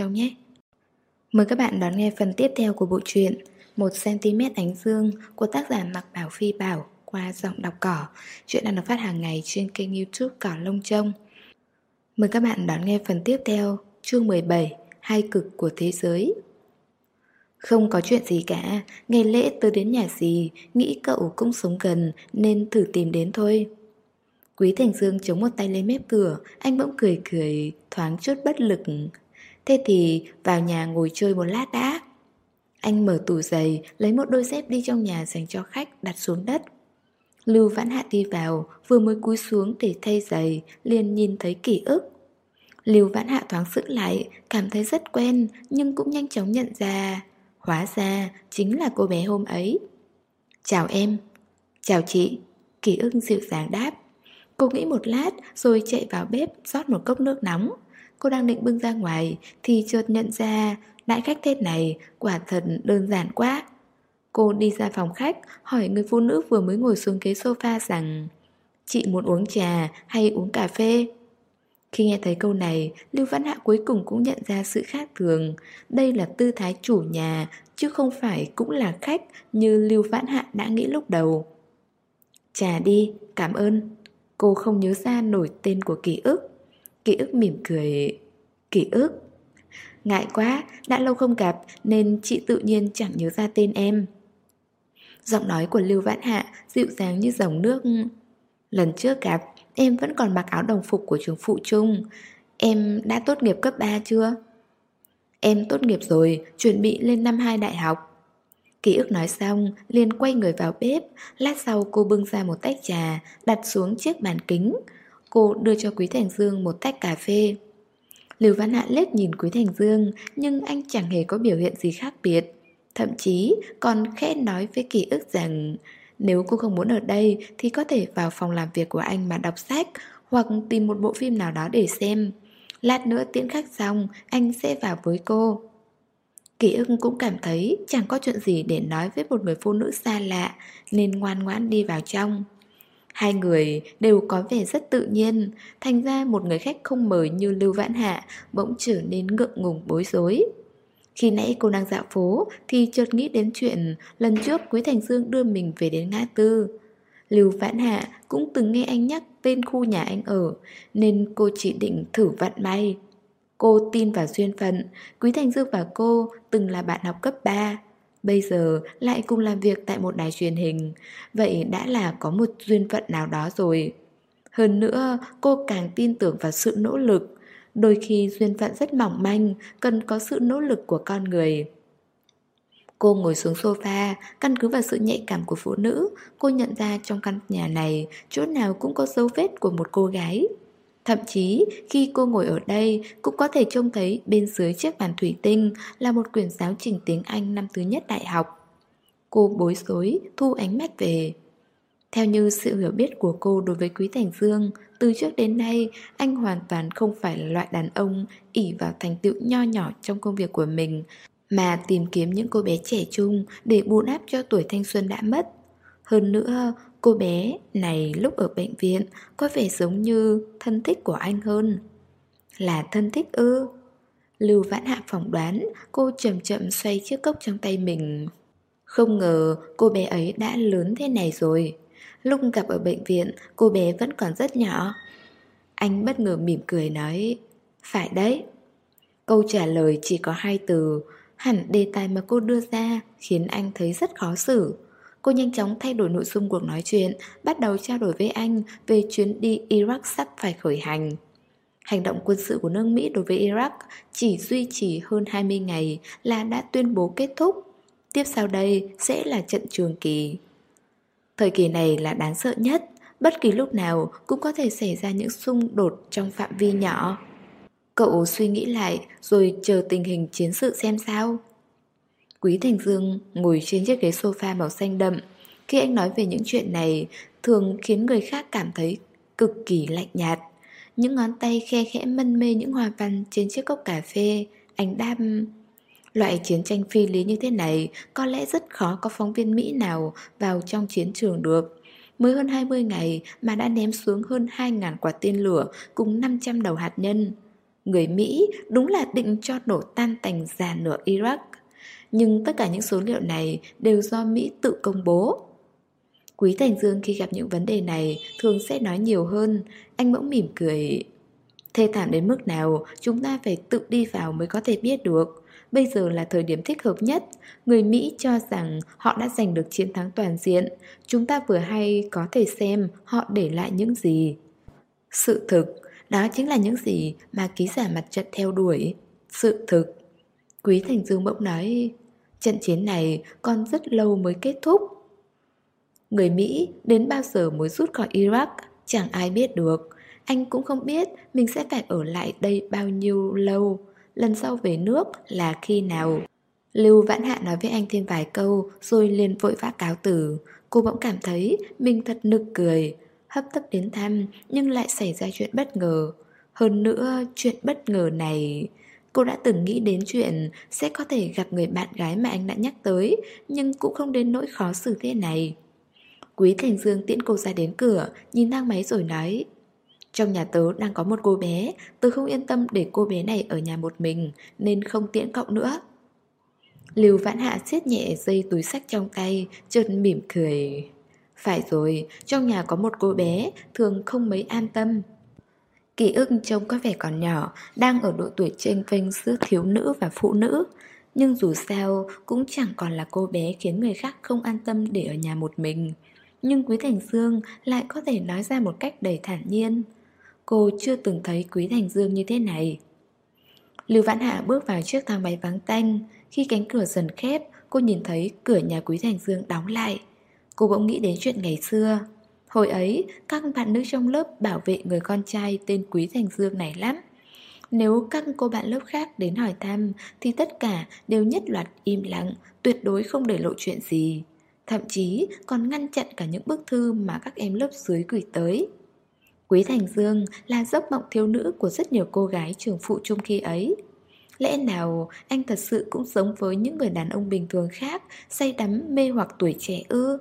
trong nhé. Mời các bạn đón nghe phần tiếp theo của bộ truyện 1cm ánh dương của tác giả Mạc Bảo Phi Bảo qua giọng đọc cỏ. Chuyện đang được phát hàng ngày trên kênh youtube Cỏ Lông Trông. Mời các bạn đón nghe phần tiếp theo, chương 17, Hai cực của thế giới. Không có chuyện gì cả, ngày lễ tôi đến nhà gì, nghĩ cậu cũng sống gần nên thử tìm đến thôi. Quý Thành Dương chống một tay lên mép cửa, anh bỗng cười cười, thoáng chút bất lực. Thế thì vào nhà ngồi chơi một lát đã. Anh mở tủ giày, lấy một đôi dép đi trong nhà dành cho khách đặt xuống đất. Lưu Vãn Hạ đi vào, vừa mới cúi xuống để thay giày, liền nhìn thấy ký ức. Lưu Vãn Hạ thoáng sững lại, cảm thấy rất quen, nhưng cũng nhanh chóng nhận ra. Hóa ra, chính là cô bé hôm ấy. Chào em. Chào chị. Ký ức dịu dàng đáp. Cô nghĩ một lát rồi chạy vào bếp rót một cốc nước nóng. Cô đang định bưng ra ngoài thì chợt nhận ra đại khách thế này quả thật đơn giản quá. Cô đi ra phòng khách hỏi người phụ nữ vừa mới ngồi xuống ghế sofa rằng Chị muốn uống trà hay uống cà phê? Khi nghe thấy câu này, Lưu Văn Hạ cuối cùng cũng nhận ra sự khác thường. Đây là tư thái chủ nhà, chứ không phải cũng là khách như Lưu văn Hạ đã nghĩ lúc đầu. Trà đi, cảm ơn. Cô không nhớ ra nổi tên của ký ức. Ký ức mỉm cười. Ký ức. Ngại quá, đã lâu không gặp nên chị tự nhiên chẳng nhớ ra tên em. Giọng nói của Lưu Vãn Hạ dịu dàng như dòng nước. Lần trước gặp, em vẫn còn mặc áo đồng phục của trường phụ trung. Em đã tốt nghiệp cấp 3 chưa? Em tốt nghiệp rồi, chuẩn bị lên năm 2 đại học. Ký ức nói xong, liền quay người vào bếp, lát sau cô bưng ra một tách trà, đặt xuống chiếc bàn kính. Cô đưa cho Quý Thành Dương một tách cà phê. Lưu Văn Hạ lết nhìn Quý Thành Dương, nhưng anh chẳng hề có biểu hiện gì khác biệt. Thậm chí còn khẽ nói với ký ức rằng nếu cô không muốn ở đây thì có thể vào phòng làm việc của anh mà đọc sách hoặc tìm một bộ phim nào đó để xem. Lát nữa tiễn khách xong, anh sẽ vào với cô. Ký ức cũng cảm thấy chẳng có chuyện gì để nói với một người phụ nữ xa lạ nên ngoan ngoãn đi vào trong. Hai người đều có vẻ rất tự nhiên, thành ra một người khách không mời như Lưu Vãn Hạ bỗng trở nên ngượng ngùng bối rối. Khi nãy cô đang dạo phố thì chợt nghĩ đến chuyện lần trước Quý Thành Dương đưa mình về đến ngã tư. Lưu Vãn Hạ cũng từng nghe anh nhắc tên khu nhà anh ở nên cô chỉ định thử vận may. Cô tin vào duyên phận, Quý Thành Dương và cô từng là bạn học cấp 3. Bây giờ lại cùng làm việc tại một đài truyền hình, vậy đã là có một duyên phận nào đó rồi. Hơn nữa, cô càng tin tưởng vào sự nỗ lực. Đôi khi duyên phận rất mỏng manh, cần có sự nỗ lực của con người. Cô ngồi xuống sofa, căn cứ vào sự nhạy cảm của phụ nữ, cô nhận ra trong căn nhà này, chỗ nào cũng có dấu vết của một cô gái. Thậm chí khi cô ngồi ở đây cũng có thể trông thấy bên dưới chiếc bàn thủy tinh là một quyển giáo trình tiếng Anh năm thứ nhất đại học. Cô bối rối, thu ánh mắt về. Theo như sự hiểu biết của cô đối với Quý Thành Dương, từ trước đến nay anh hoàn toàn không phải là loại đàn ông ỉ vào thành tựu nho nhỏ trong công việc của mình, mà tìm kiếm những cô bé trẻ trung để bù đắp cho tuổi thanh xuân đã mất. Hơn nữa, Cô bé này lúc ở bệnh viện có vẻ giống như thân thích của anh hơn. Là thân thích ư? Lưu Vãn Hạ phỏng đoán cô chậm chậm xoay chiếc cốc trong tay mình. Không ngờ cô bé ấy đã lớn thế này rồi. Lúc gặp ở bệnh viện, cô bé vẫn còn rất nhỏ. Anh bất ngờ mỉm cười nói, Phải đấy. Câu trả lời chỉ có hai từ, Hẳn đề tài mà cô đưa ra khiến anh thấy rất khó xử. Cô nhanh chóng thay đổi nội dung cuộc nói chuyện, bắt đầu trao đổi với anh về chuyến đi Iraq sắp phải khởi hành. Hành động quân sự của nước Mỹ đối với Iraq chỉ duy trì hơn 20 ngày là đã tuyên bố kết thúc. Tiếp sau đây sẽ là trận trường kỳ. Thời kỳ này là đáng sợ nhất, bất kỳ lúc nào cũng có thể xảy ra những xung đột trong phạm vi nhỏ. Cậu suy nghĩ lại rồi chờ tình hình chiến sự xem sao. Quý Thành Dương ngồi trên chiếc ghế sofa màu xanh đậm. Khi anh nói về những chuyện này, thường khiến người khác cảm thấy cực kỳ lạnh nhạt. Những ngón tay khe khẽ mân mê những hoa văn trên chiếc cốc cà phê. Anh đam... Loại chiến tranh phi lý như thế này có lẽ rất khó có phóng viên Mỹ nào vào trong chiến trường được. Mới hơn 20 ngày mà đã ném xuống hơn 2.000 quả tên lửa cùng 500 đầu hạt nhân. Người Mỹ đúng là định cho nổ tan tành già nửa Iraq. Nhưng tất cả những số liệu này đều do Mỹ tự công bố. Quý Thành Dương khi gặp những vấn đề này thường sẽ nói nhiều hơn. Anh bỗng mỉm cười. Thê thảm đến mức nào chúng ta phải tự đi vào mới có thể biết được. Bây giờ là thời điểm thích hợp nhất. Người Mỹ cho rằng họ đã giành được chiến thắng toàn diện. Chúng ta vừa hay có thể xem họ để lại những gì. Sự thực, đó chính là những gì mà ký giả mặt trận theo đuổi. Sự thực. Quý Thành Dương bỗng nói, trận chiến này còn rất lâu mới kết thúc. Người Mỹ đến bao giờ mới rút khỏi Iraq, chẳng ai biết được. Anh cũng không biết mình sẽ phải ở lại đây bao nhiêu lâu lần sau về nước là khi nào. Lưu Vãn Hạ nói với anh thêm vài câu rồi liền vội vã cáo từ. Cô bỗng cảm thấy mình thật nực cười. Hấp tấp đến thăm nhưng lại xảy ra chuyện bất ngờ. Hơn nữa, chuyện bất ngờ này... Cô đã từng nghĩ đến chuyện sẽ có thể gặp người bạn gái mà anh đã nhắc tới, nhưng cũng không đến nỗi khó xử thế này. Quý Thành Dương tiễn cô ra đến cửa, nhìn thang máy rồi nói trong nhà tớ đang có một cô bé Tớ không yên tâm để cô bé này ở nhà một mình Nên không tiễn cậu nữa Lưu vãn hạ siết nhẹ dây túi sách trong tay Chợt mỉm cười Phải rồi, trong nhà có một cô bé Thường không mấy an tâm Ký ức trông có vẻ còn nhỏ, Đang ở độ tuổi tranh vênh giữa thiếu nữ và phụ nữ. Nhưng dù sao, cũng chẳng còn là cô bé khiến người khác không an tâm để ở nhà một mình. Nhưng Quý Thành Dương lại có thể nói ra một cách đầy thản nhiên. Cô chưa từng thấy Quý Thành Dương như thế này. Lưu Vãn Hạ bước vào chiếc thang máy vắng tanh. Khi cánh cửa dần khép, Cô nhìn thấy cửa nhà Quý Thành Dương đóng lại. Cô bỗng nghĩ đến chuyện ngày xưa. Hồi ấy các bạn nữ trong lớp bảo vệ người con trai tên Quý Thành Dương này lắm Nếu các cô bạn lớp khác đến hỏi thăm Thì tất cả đều nhất loạt im lặng Tuyệt đối không để lộ chuyện gì Thậm chí còn ngăn chặn cả những bức thư mà các em lớp dưới gửi tới Quý Thành Dương là giấc mộng thiếu nữ của rất nhiều cô gái trường phụ trung khi ấy. Lẽ nào anh thật sự cũng giống với những người đàn ông bình thường khác, say đắm mê hoặc tuổi trẻ ư?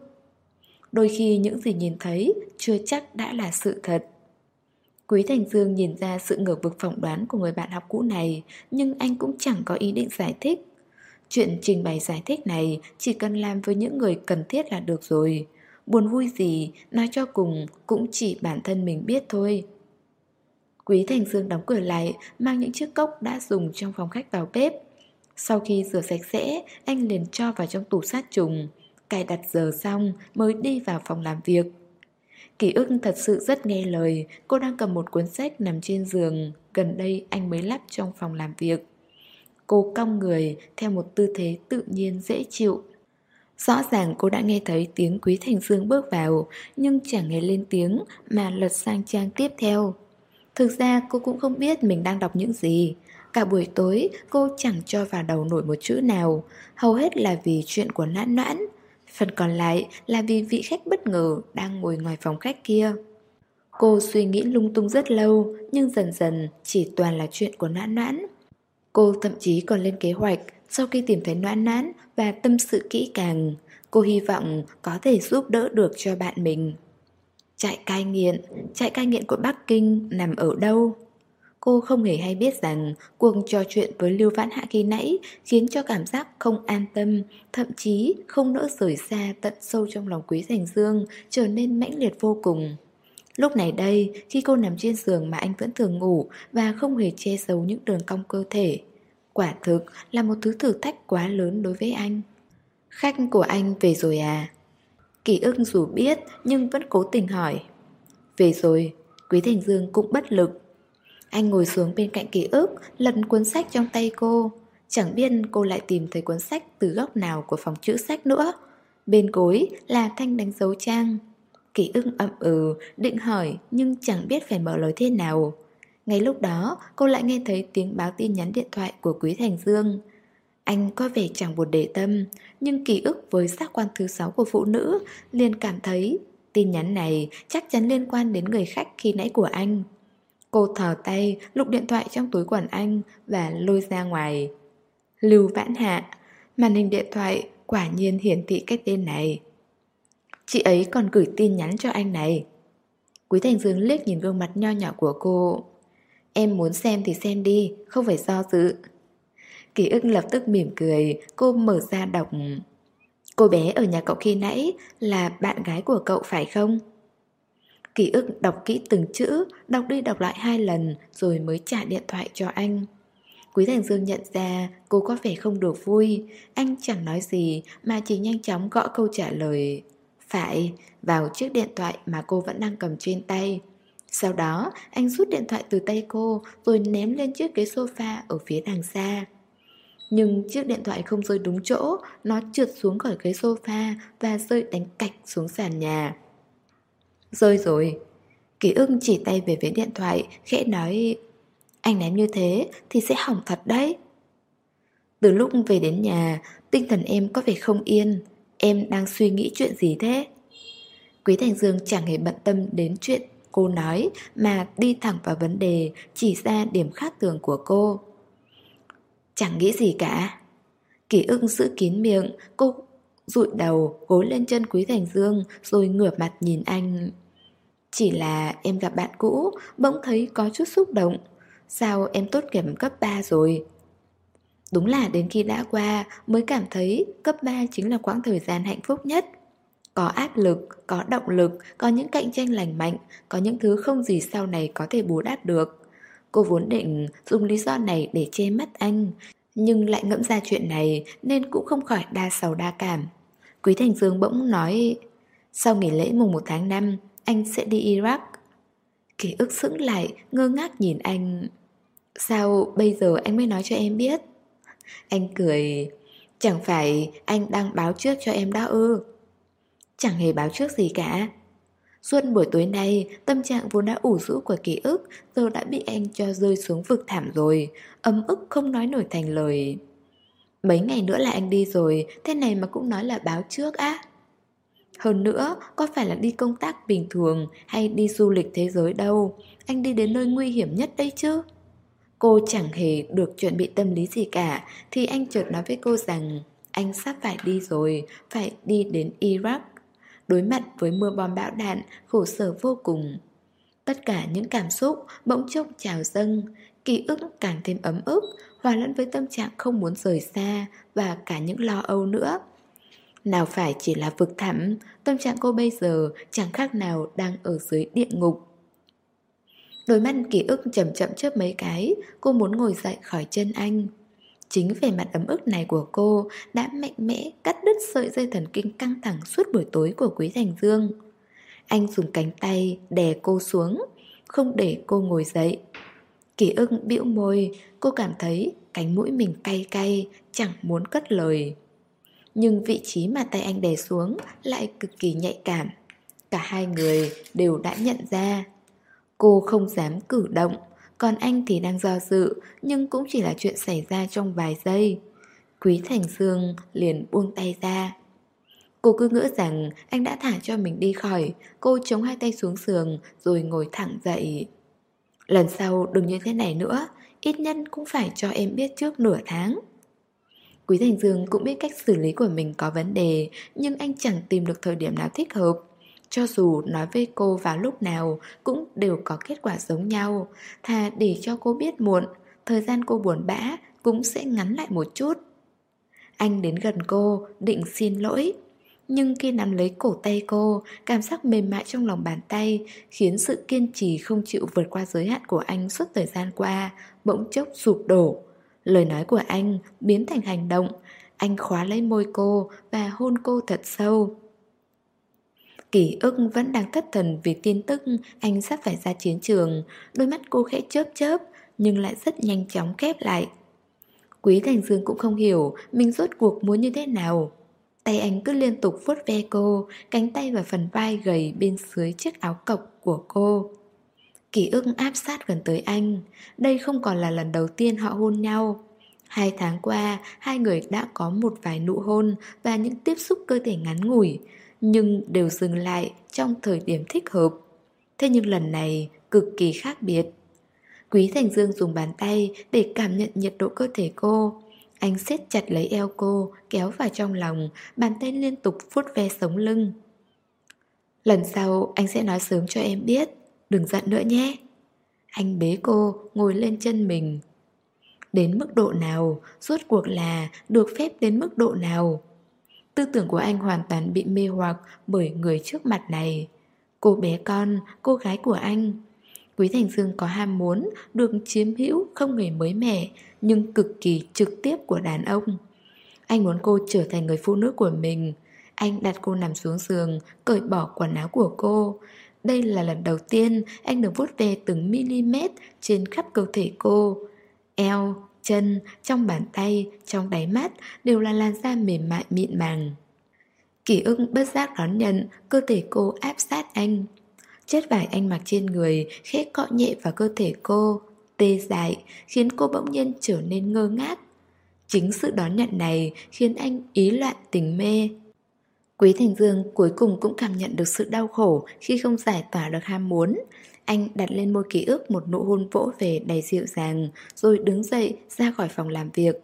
Đôi khi những gì nhìn thấy chưa chắc đã là sự thật. Quý Thành Dương nhìn ra sự ngờ vực phỏng đoán của người bạn học cũ này, nhưng anh cũng chẳng có ý định giải thích. Chuyện trình bày giải thích này chỉ cần làm với những người cần thiết là được rồi. Buồn vui gì, nói cho cùng cũng chỉ bản thân mình biết thôi. Quý Thành Dương đóng cửa lại, mang những chiếc cốc đã dùng trong phòng khách vào bếp. Sau khi rửa sạch sẽ, anh liền cho vào trong tủ sát trùng. Cài đặt giờ xong mới đi vào phòng làm việc. Ký ức thật sự rất nghe lời, cô đang cầm một cuốn sách nằm trên giường, gần đây anh mới lắp trong phòng làm việc. Cô cong người theo một tư thế tự nhiên dễ chịu. Rõ ràng cô đã nghe thấy tiếng Quý Thành Dương bước vào, nhưng chẳng nghe lên tiếng mà lật sang trang tiếp theo. Thực ra cô cũng không biết mình đang đọc những gì. Cả buổi tối cô chẳng cho vào đầu nổi một chữ nào, hầu hết là vì chuyện của nãn noãn. Phần còn lại là vì vị khách bất ngờ đang ngồi ngoài phòng khách kia. Cô suy nghĩ lung tung rất lâu, nhưng dần dần chỉ toàn là chuyện của nãn noãn. Cô thậm chí còn lên kế hoạch sau khi tìm thấy noãn noãn và tâm sự kỹ càng, cô hy vọng có thể giúp đỡ được cho bạn mình. Trại cai nghiện, trại cai nghiện của Bắc Kinh nằm ở đâu? Cô không hề hay biết rằng cuộc trò chuyện với Lưu Vãn Hạ khi nãy khiến cho cảm giác không an tâm, thậm chí không nỡ rời xa tận sâu trong lòng Quý Thành Dương trở nên mãnh liệt vô cùng. Lúc này đây, khi cô nằm trên giường mà anh vẫn thường ngủ và không hề che giấu những đường cong cơ thể, Quả thực là một thứ thử thách quá lớn đối với anh Khách của anh về rồi à? Kỳ ức dù biết nhưng vẫn cố tình hỏi Về rồi, Quý Thành Dương cũng bất lực anh ngồi xuống bên cạnh ký ức Lật cuốn sách trong tay cô Chẳng biết cô lại tìm thấy cuốn sách từ góc nào của phòng chữ sách nữa Bên cối là thanh đánh dấu trang Ký ức ậm ừ, định hỏi nhưng chẳng biết phải mở lời thế nào ngay lúc đó, cô lại nghe thấy tiếng báo tin nhắn điện thoại của Quý Thành Dương. Anh có vẻ chẳng buồn để tâm, nhưng ký ức với giác quan thứ sáu của phụ nữ liền cảm thấy tin nhắn này chắc chắn liên quan đến người khách khi nãy của anh. Cô thò tay lục điện thoại trong túi quần anh và lôi ra ngoài. Lưu Vãn Hạ, màn hình điện thoại quả nhiên hiển thị cái tên này. Chị ấy còn gửi tin nhắn cho anh này. Quý Thành Dương liếc nhìn gương mặt nho nhỏ của cô. Em muốn xem thì xem đi, không phải do dự. Ký ức lập tức mỉm cười, cô mở ra đọc. Cô bé ở nhà cậu khi nãy là bạn gái của cậu phải không? Ký ức đọc kỹ từng chữ, đọc đi đọc lại hai lần rồi mới trả điện thoại cho anh. Quý Thành Dương nhận ra cô có vẻ không được vui, anh chẳng nói gì mà chỉ nhanh chóng gõ câu trả lời. Phải, vào chiếc điện thoại mà cô vẫn đang cầm trên tay. Sau đó, anh rút điện thoại từ tay cô rồi ném lên chiếc ghế sofa ở phía đằng xa. Nhưng chiếc điện thoại không rơi đúng chỗ, nó trượt xuống khỏi ghế sofa và rơi đánh cạch xuống sàn nhà. Rơi rồi. Ký ưng chỉ tay về phía điện thoại, khẽ nói Anh ném như thế thì sẽ hỏng thật đấy. Từ lúc về đến nhà, tinh thần em có vẻ không yên. Em đang suy nghĩ chuyện gì thế? Quý Thành Dương chẳng hề bận tâm đến chuyện cô nói mà đi thẳng vào vấn đề chỉ ra điểm khác thường của cô. Chẳng nghĩ gì cả. kỷ ưng giữ kín miệng, cô rụi đầu, gối lên chân Quý Thành Dương rồi ngửa mặt nhìn anh. Chỉ là em gặp bạn cũ, bỗng thấy có chút xúc động. Sao em tốt nghiệp cấp 3 rồi? Đúng là đến khi đã qua mới cảm thấy cấp 3 chính là quãng thời gian hạnh phúc nhất. Có áp lực, có động lực, có những cạnh tranh lành mạnh, có những thứ không gì sau này có thể bù đắp được. Cô vốn định dùng lý do này để che mắt anh, nhưng lại ngẫm ra chuyện này nên cũng không khỏi đa sầu đa cảm. Quý Thành Dương bỗng nói, sau nghỉ lễ mùng 1 tháng 5, anh sẽ đi Iraq. Ký ức sững lại, ngơ ngác nhìn anh. Sao bây giờ anh mới nói cho em biết? Anh cười, chẳng phải anh đang báo trước cho em đó ư? Chẳng hề báo trước gì cả. Suốt buổi tối nay, tâm trạng vốn đã ủ rũ của ký ức giờ đã bị anh cho rơi xuống vực thảm rồi, ấm ức không nói nổi thành lời. Mấy ngày nữa là anh đi rồi, thế này mà cũng nói là báo trước á. Hơn nữa, có phải là đi công tác bình thường hay đi du lịch thế giới đâu, anh đi đến nơi nguy hiểm nhất đây chứ. Cô chẳng hề được chuẩn bị tâm lý gì cả, thì anh chợt nói với cô rằng anh sắp phải đi rồi, phải đi đến Iraq. Đối mặt với mưa bom bão đạn, khổ sở vô cùng. Tất cả những cảm xúc bỗng chốc trào dâng, ký ức càng thêm ấm ức, hòa lẫn với tâm trạng không muốn rời xa và cả những lo âu nữa. Nào phải chỉ là vực thẳm, tâm trạng cô bây giờ chẳng khác nào đang ở dưới địa ngục. Đôi mắt ký ức chậm chậm chớp mấy cái, cô muốn ngồi dậy khỏi chân anh. Chính về mặt ấm ức này của cô đã mạnh mẽ cắt đứt sợi dây thần kinh căng thẳng suốt buổi tối của Quý Thành Dương. Anh dùng cánh tay đè cô xuống, không để cô ngồi dậy. Ký ức bĩu môi, cô cảm thấy cánh mũi mình cay cay, chẳng muốn cất lời. Nhưng vị trí mà tay anh đè xuống lại cực kỳ nhạy cảm. Cả hai người đều đã nhận ra. Cô không dám cử động, còn anh thì đang do dự, nhưng cũng chỉ là chuyện xảy ra trong vài giây. Quý Thành Dương liền buông tay ra. Cô cứ ngỡ rằng anh đã thả cho mình đi khỏi, cô chống hai tay xuống sườn rồi ngồi thẳng dậy. Lần sau đừng như thế này nữa, ít nhất cũng phải cho em biết trước nửa tháng. Quý Thành Dương cũng biết cách xử lý của mình có vấn đề, nhưng anh chẳng tìm được thời điểm nào thích hợp. Cho dù nói với cô vào lúc nào cũng đều có kết quả giống nhau. Thà để cho cô biết muộn Thời gian cô buồn bã cũng sẽ ngắn lại một chút. Anh đến gần cô định xin lỗi. Nhưng khi nắm lấy cổ tay cô Cảm giác mềm mại trong lòng bàn tay Khiến sự kiên trì không chịu vượt qua giới hạn của anh suốt thời gian qua Bỗng chốc sụp đổ. Lời nói của anh biến thành hành động Anh khóa lấy môi cô và hôn cô thật sâu kỷ ức vẫn đang thất thần vì tin tức anh sắp phải ra chiến trường, đôi mắt cô khẽ chớp chớp, nhưng lại rất nhanh chóng khép lại. Quý Thành Dương cũng không hiểu mình rốt cuộc muốn như thế nào. Tay anh cứ liên tục vuốt ve cô, cánh tay và phần vai gầy bên dưới chiếc áo cộc của cô. Ký ức áp sát gần tới anh, đây không còn là lần đầu tiên họ hôn nhau. Hai tháng qua, hai người đã có một vài nụ hôn và những tiếp xúc cơ thể ngắn ngủi, nhưng đều dừng lại trong thời điểm thích hợp. Thế nhưng lần này cực kỳ khác biệt. Quý Thành Dương dùng bàn tay để cảm nhận nhiệt độ cơ thể cô. Anh siết chặt lấy eo cô, kéo vào trong lòng, bàn tay liên tục vuốt ve sống lưng. Lần sau anh sẽ nói sớm cho em biết, đừng giận nữa nhé. Anh bế cô ngồi lên chân mình. Đến mức độ nào, rốt cuộc là được phép đến mức độ nào? Tư tưởng của anh hoàn toàn bị mê hoặc bởi người trước mặt này. Cô bé con, cô gái của anh. Quý Thành Dương có ham muốn được chiếm hữu không hề mới mẻ Nhưng cực kỳ trực tiếp của đàn ông. Anh muốn cô trở thành người phụ nữ của mình. Anh đặt cô nằm xuống giường, cởi bỏ quần áo của cô. Đây là lần đầu tiên anh được vuốt ve từng mm trên khắp cơ thể cô. Eo, chân, trong bàn tay, trong đáy mắt đều là làn da mềm mại mịn màng. Kỷ ưng bất giác đón nhận cơ thể cô áp sát anh. Chất vải anh mặc trên người khẽ cọ nhẹ vào cơ thể cô Tê dại khiến cô bỗng nhiên trở nên ngơ ngác. Chính sự đón nhận này khiến anh ý loạn tình mê. Quý Thành Dương cuối cùng cũng cảm nhận được sự đau khổ khi không giải tỏa được ham muốn. Anh đặt lên môi ký ức một nụ hôn vỗ về đầy dịu dàng, Rồi đứng dậy ra khỏi phòng làm việc.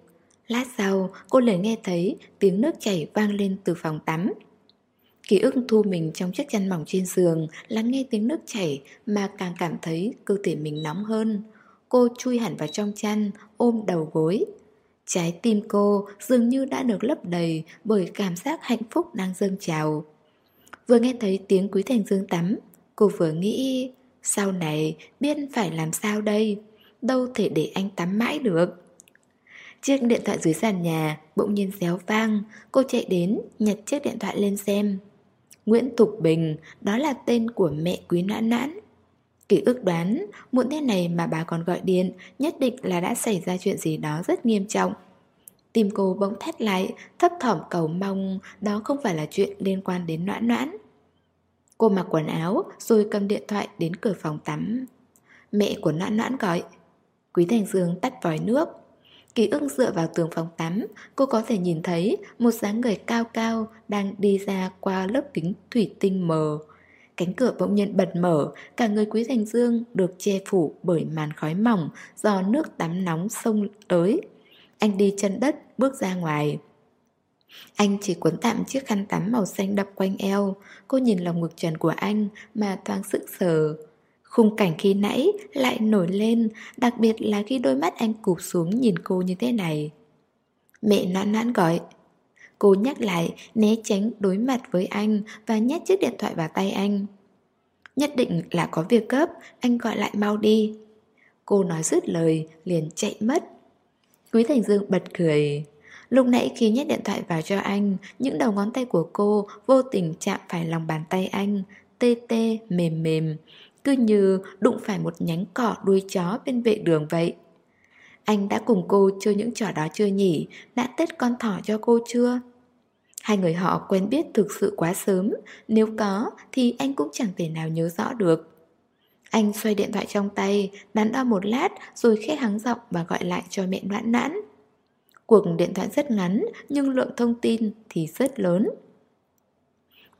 Lát sau, cô liền nghe thấy tiếng nước chảy vang lên từ phòng tắm. Ký ức thu mình trong chiếc chăn mỏng trên giường, Lắng nghe tiếng nước chảy Mà càng cảm thấy cơ thể mình nóng hơn. Cô chui hẳn vào trong chăn, Ôm đầu gối. Trái tim cô dường như đã được lấp đầy Bởi cảm giác hạnh phúc đang dâng trào. Vừa nghe thấy tiếng Quý Thành Dương tắm Cô vừa nghĩ Sau này biết phải làm sao đây? Đâu thể để anh tắm mãi được. Chiếc điện thoại dưới sàn nhà bỗng nhiên réo vang Cô chạy đến nhặt chiếc điện thoại lên xem. Nguyễn Thục Bình, đó là tên của mẹ quý nãn nãn. Ký ức đoán, muộn thế này mà bà còn gọi điện, nhất định là đã xảy ra chuyện gì đó rất nghiêm trọng. Tim cô bỗng thét lại, thấp thỏm cầu mong đó không phải là chuyện liên quan đến noãn noãn. Cô mặc quần áo rồi cầm điện thoại đến cửa phòng tắm. Mẹ của noãn noãn gọi. Quý Thành Dương tắt vòi nước. Ký ức dựa vào tường phòng tắm, cô có thể nhìn thấy một dáng người cao cao đang đi ra qua lớp kính thủy tinh mờ. Cánh cửa bỗng nhiên bật mở, cả người Quý Thành Dương được che phủ bởi màn khói mỏng do nước tắm nóng sông tới. Anh đi chân đất, bước ra ngoài. Anh chỉ cuốn tạm chiếc khăn tắm màu xanh đập quanh eo, cô nhìn lòng ngực trần của anh mà thoáng sững sờ. Khung cảnh khi nãy lại nổi lên, đặc biệt là khi đôi mắt anh cụp xuống nhìn cô như thế này. Mẹ nãn nãn gọi. Cô nhắc lại, né tránh đối mặt với anh và nhét chiếc điện thoại vào tay anh. Nhất định là có việc cấp, anh gọi lại mau đi. Cô nói dứt lời, liền chạy mất. Quý Thành Dương bật cười. Lúc nãy khi nhét điện thoại vào cho anh, những đầu ngón tay của cô vô tình chạm phải lòng bàn tay anh, tê tê, mềm mềm cứ như đụng phải một nhánh cỏ đuôi chó bên vệ đường vậy. Anh đã cùng cô chơi những trò đó chưa nhỉ? Đã tết con thỏ cho cô chưa? Hai người họ quen biết thực sự quá sớm, nếu có thì anh cũng chẳng thể nào nhớ rõ được. Anh xoay điện thoại trong tay, đắn đo một lát rồi khẽ hắng giọng và gọi lại cho mẹ noãn noãn. Cuộc điện thoại rất ngắn nhưng lượng thông tin thì rất lớn.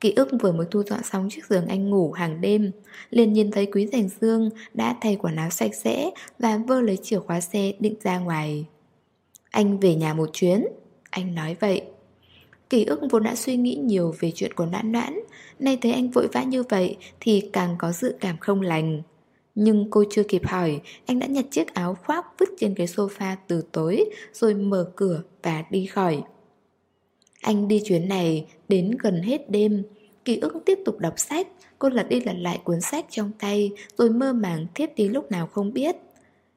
Ký ức vừa mới thu dọn xong chiếc giường anh ngủ hàng đêm, liền nhìn thấy Quý Thành Dương đã thay quần áo sạch sẽ Và vơ lấy chìa khóa xe định ra ngoài. Anh về nhà một chuyến. Anh nói vậy. Ký ức vốn đã suy nghĩ nhiều về chuyện của nãn nãn Nay thấy anh vội vã như vậy Thì càng có dự cảm không lành. Nhưng cô chưa kịp hỏi, Anh đã nhặt chiếc áo khoác vứt trên cái sofa từ tối Rồi mở cửa và đi khỏi anh đi chuyến này đến gần hết đêm. Ký ức tiếp tục đọc sách. Cô lật đi lật lại cuốn sách trong tay, Rồi mơ màng thiếp đi lúc nào không biết.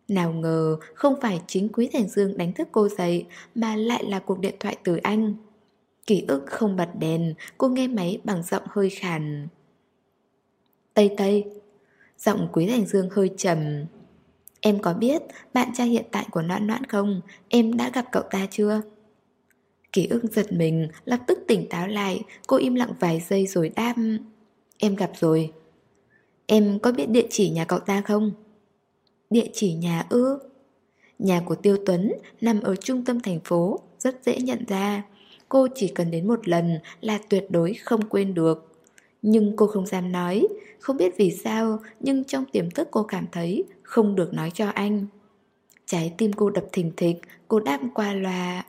Nào ngờ, không phải chính Quý Thành Dương đánh thức cô dậy, Mà lại là cuộc điện thoại từ anh. Ký ức không bật đèn, Cô nghe máy bằng giọng hơi khàn. Tây Tây, Giọng Quý Thành Dương hơi trầm. Em có biết bạn trai hiện tại của Noãn Noãn không? Em đã gặp cậu ta chưa? Ký ức giật mình, lập tức tỉnh táo lại, cô im lặng vài giây rồi đáp Em gặp rồi Em có biết địa chỉ nhà cậu ta không? Địa chỉ nhà ư? Nhà của Tiêu Tuấn nằm ở trung tâm thành phố, rất dễ nhận ra Cô chỉ cần đến một lần là tuyệt đối không quên được Nhưng cô không dám nói Không biết vì sao Nhưng trong tiềm thức cô cảm thấy Không được nói cho anh Trái tim cô đập thình thịch Cô đáp qua loa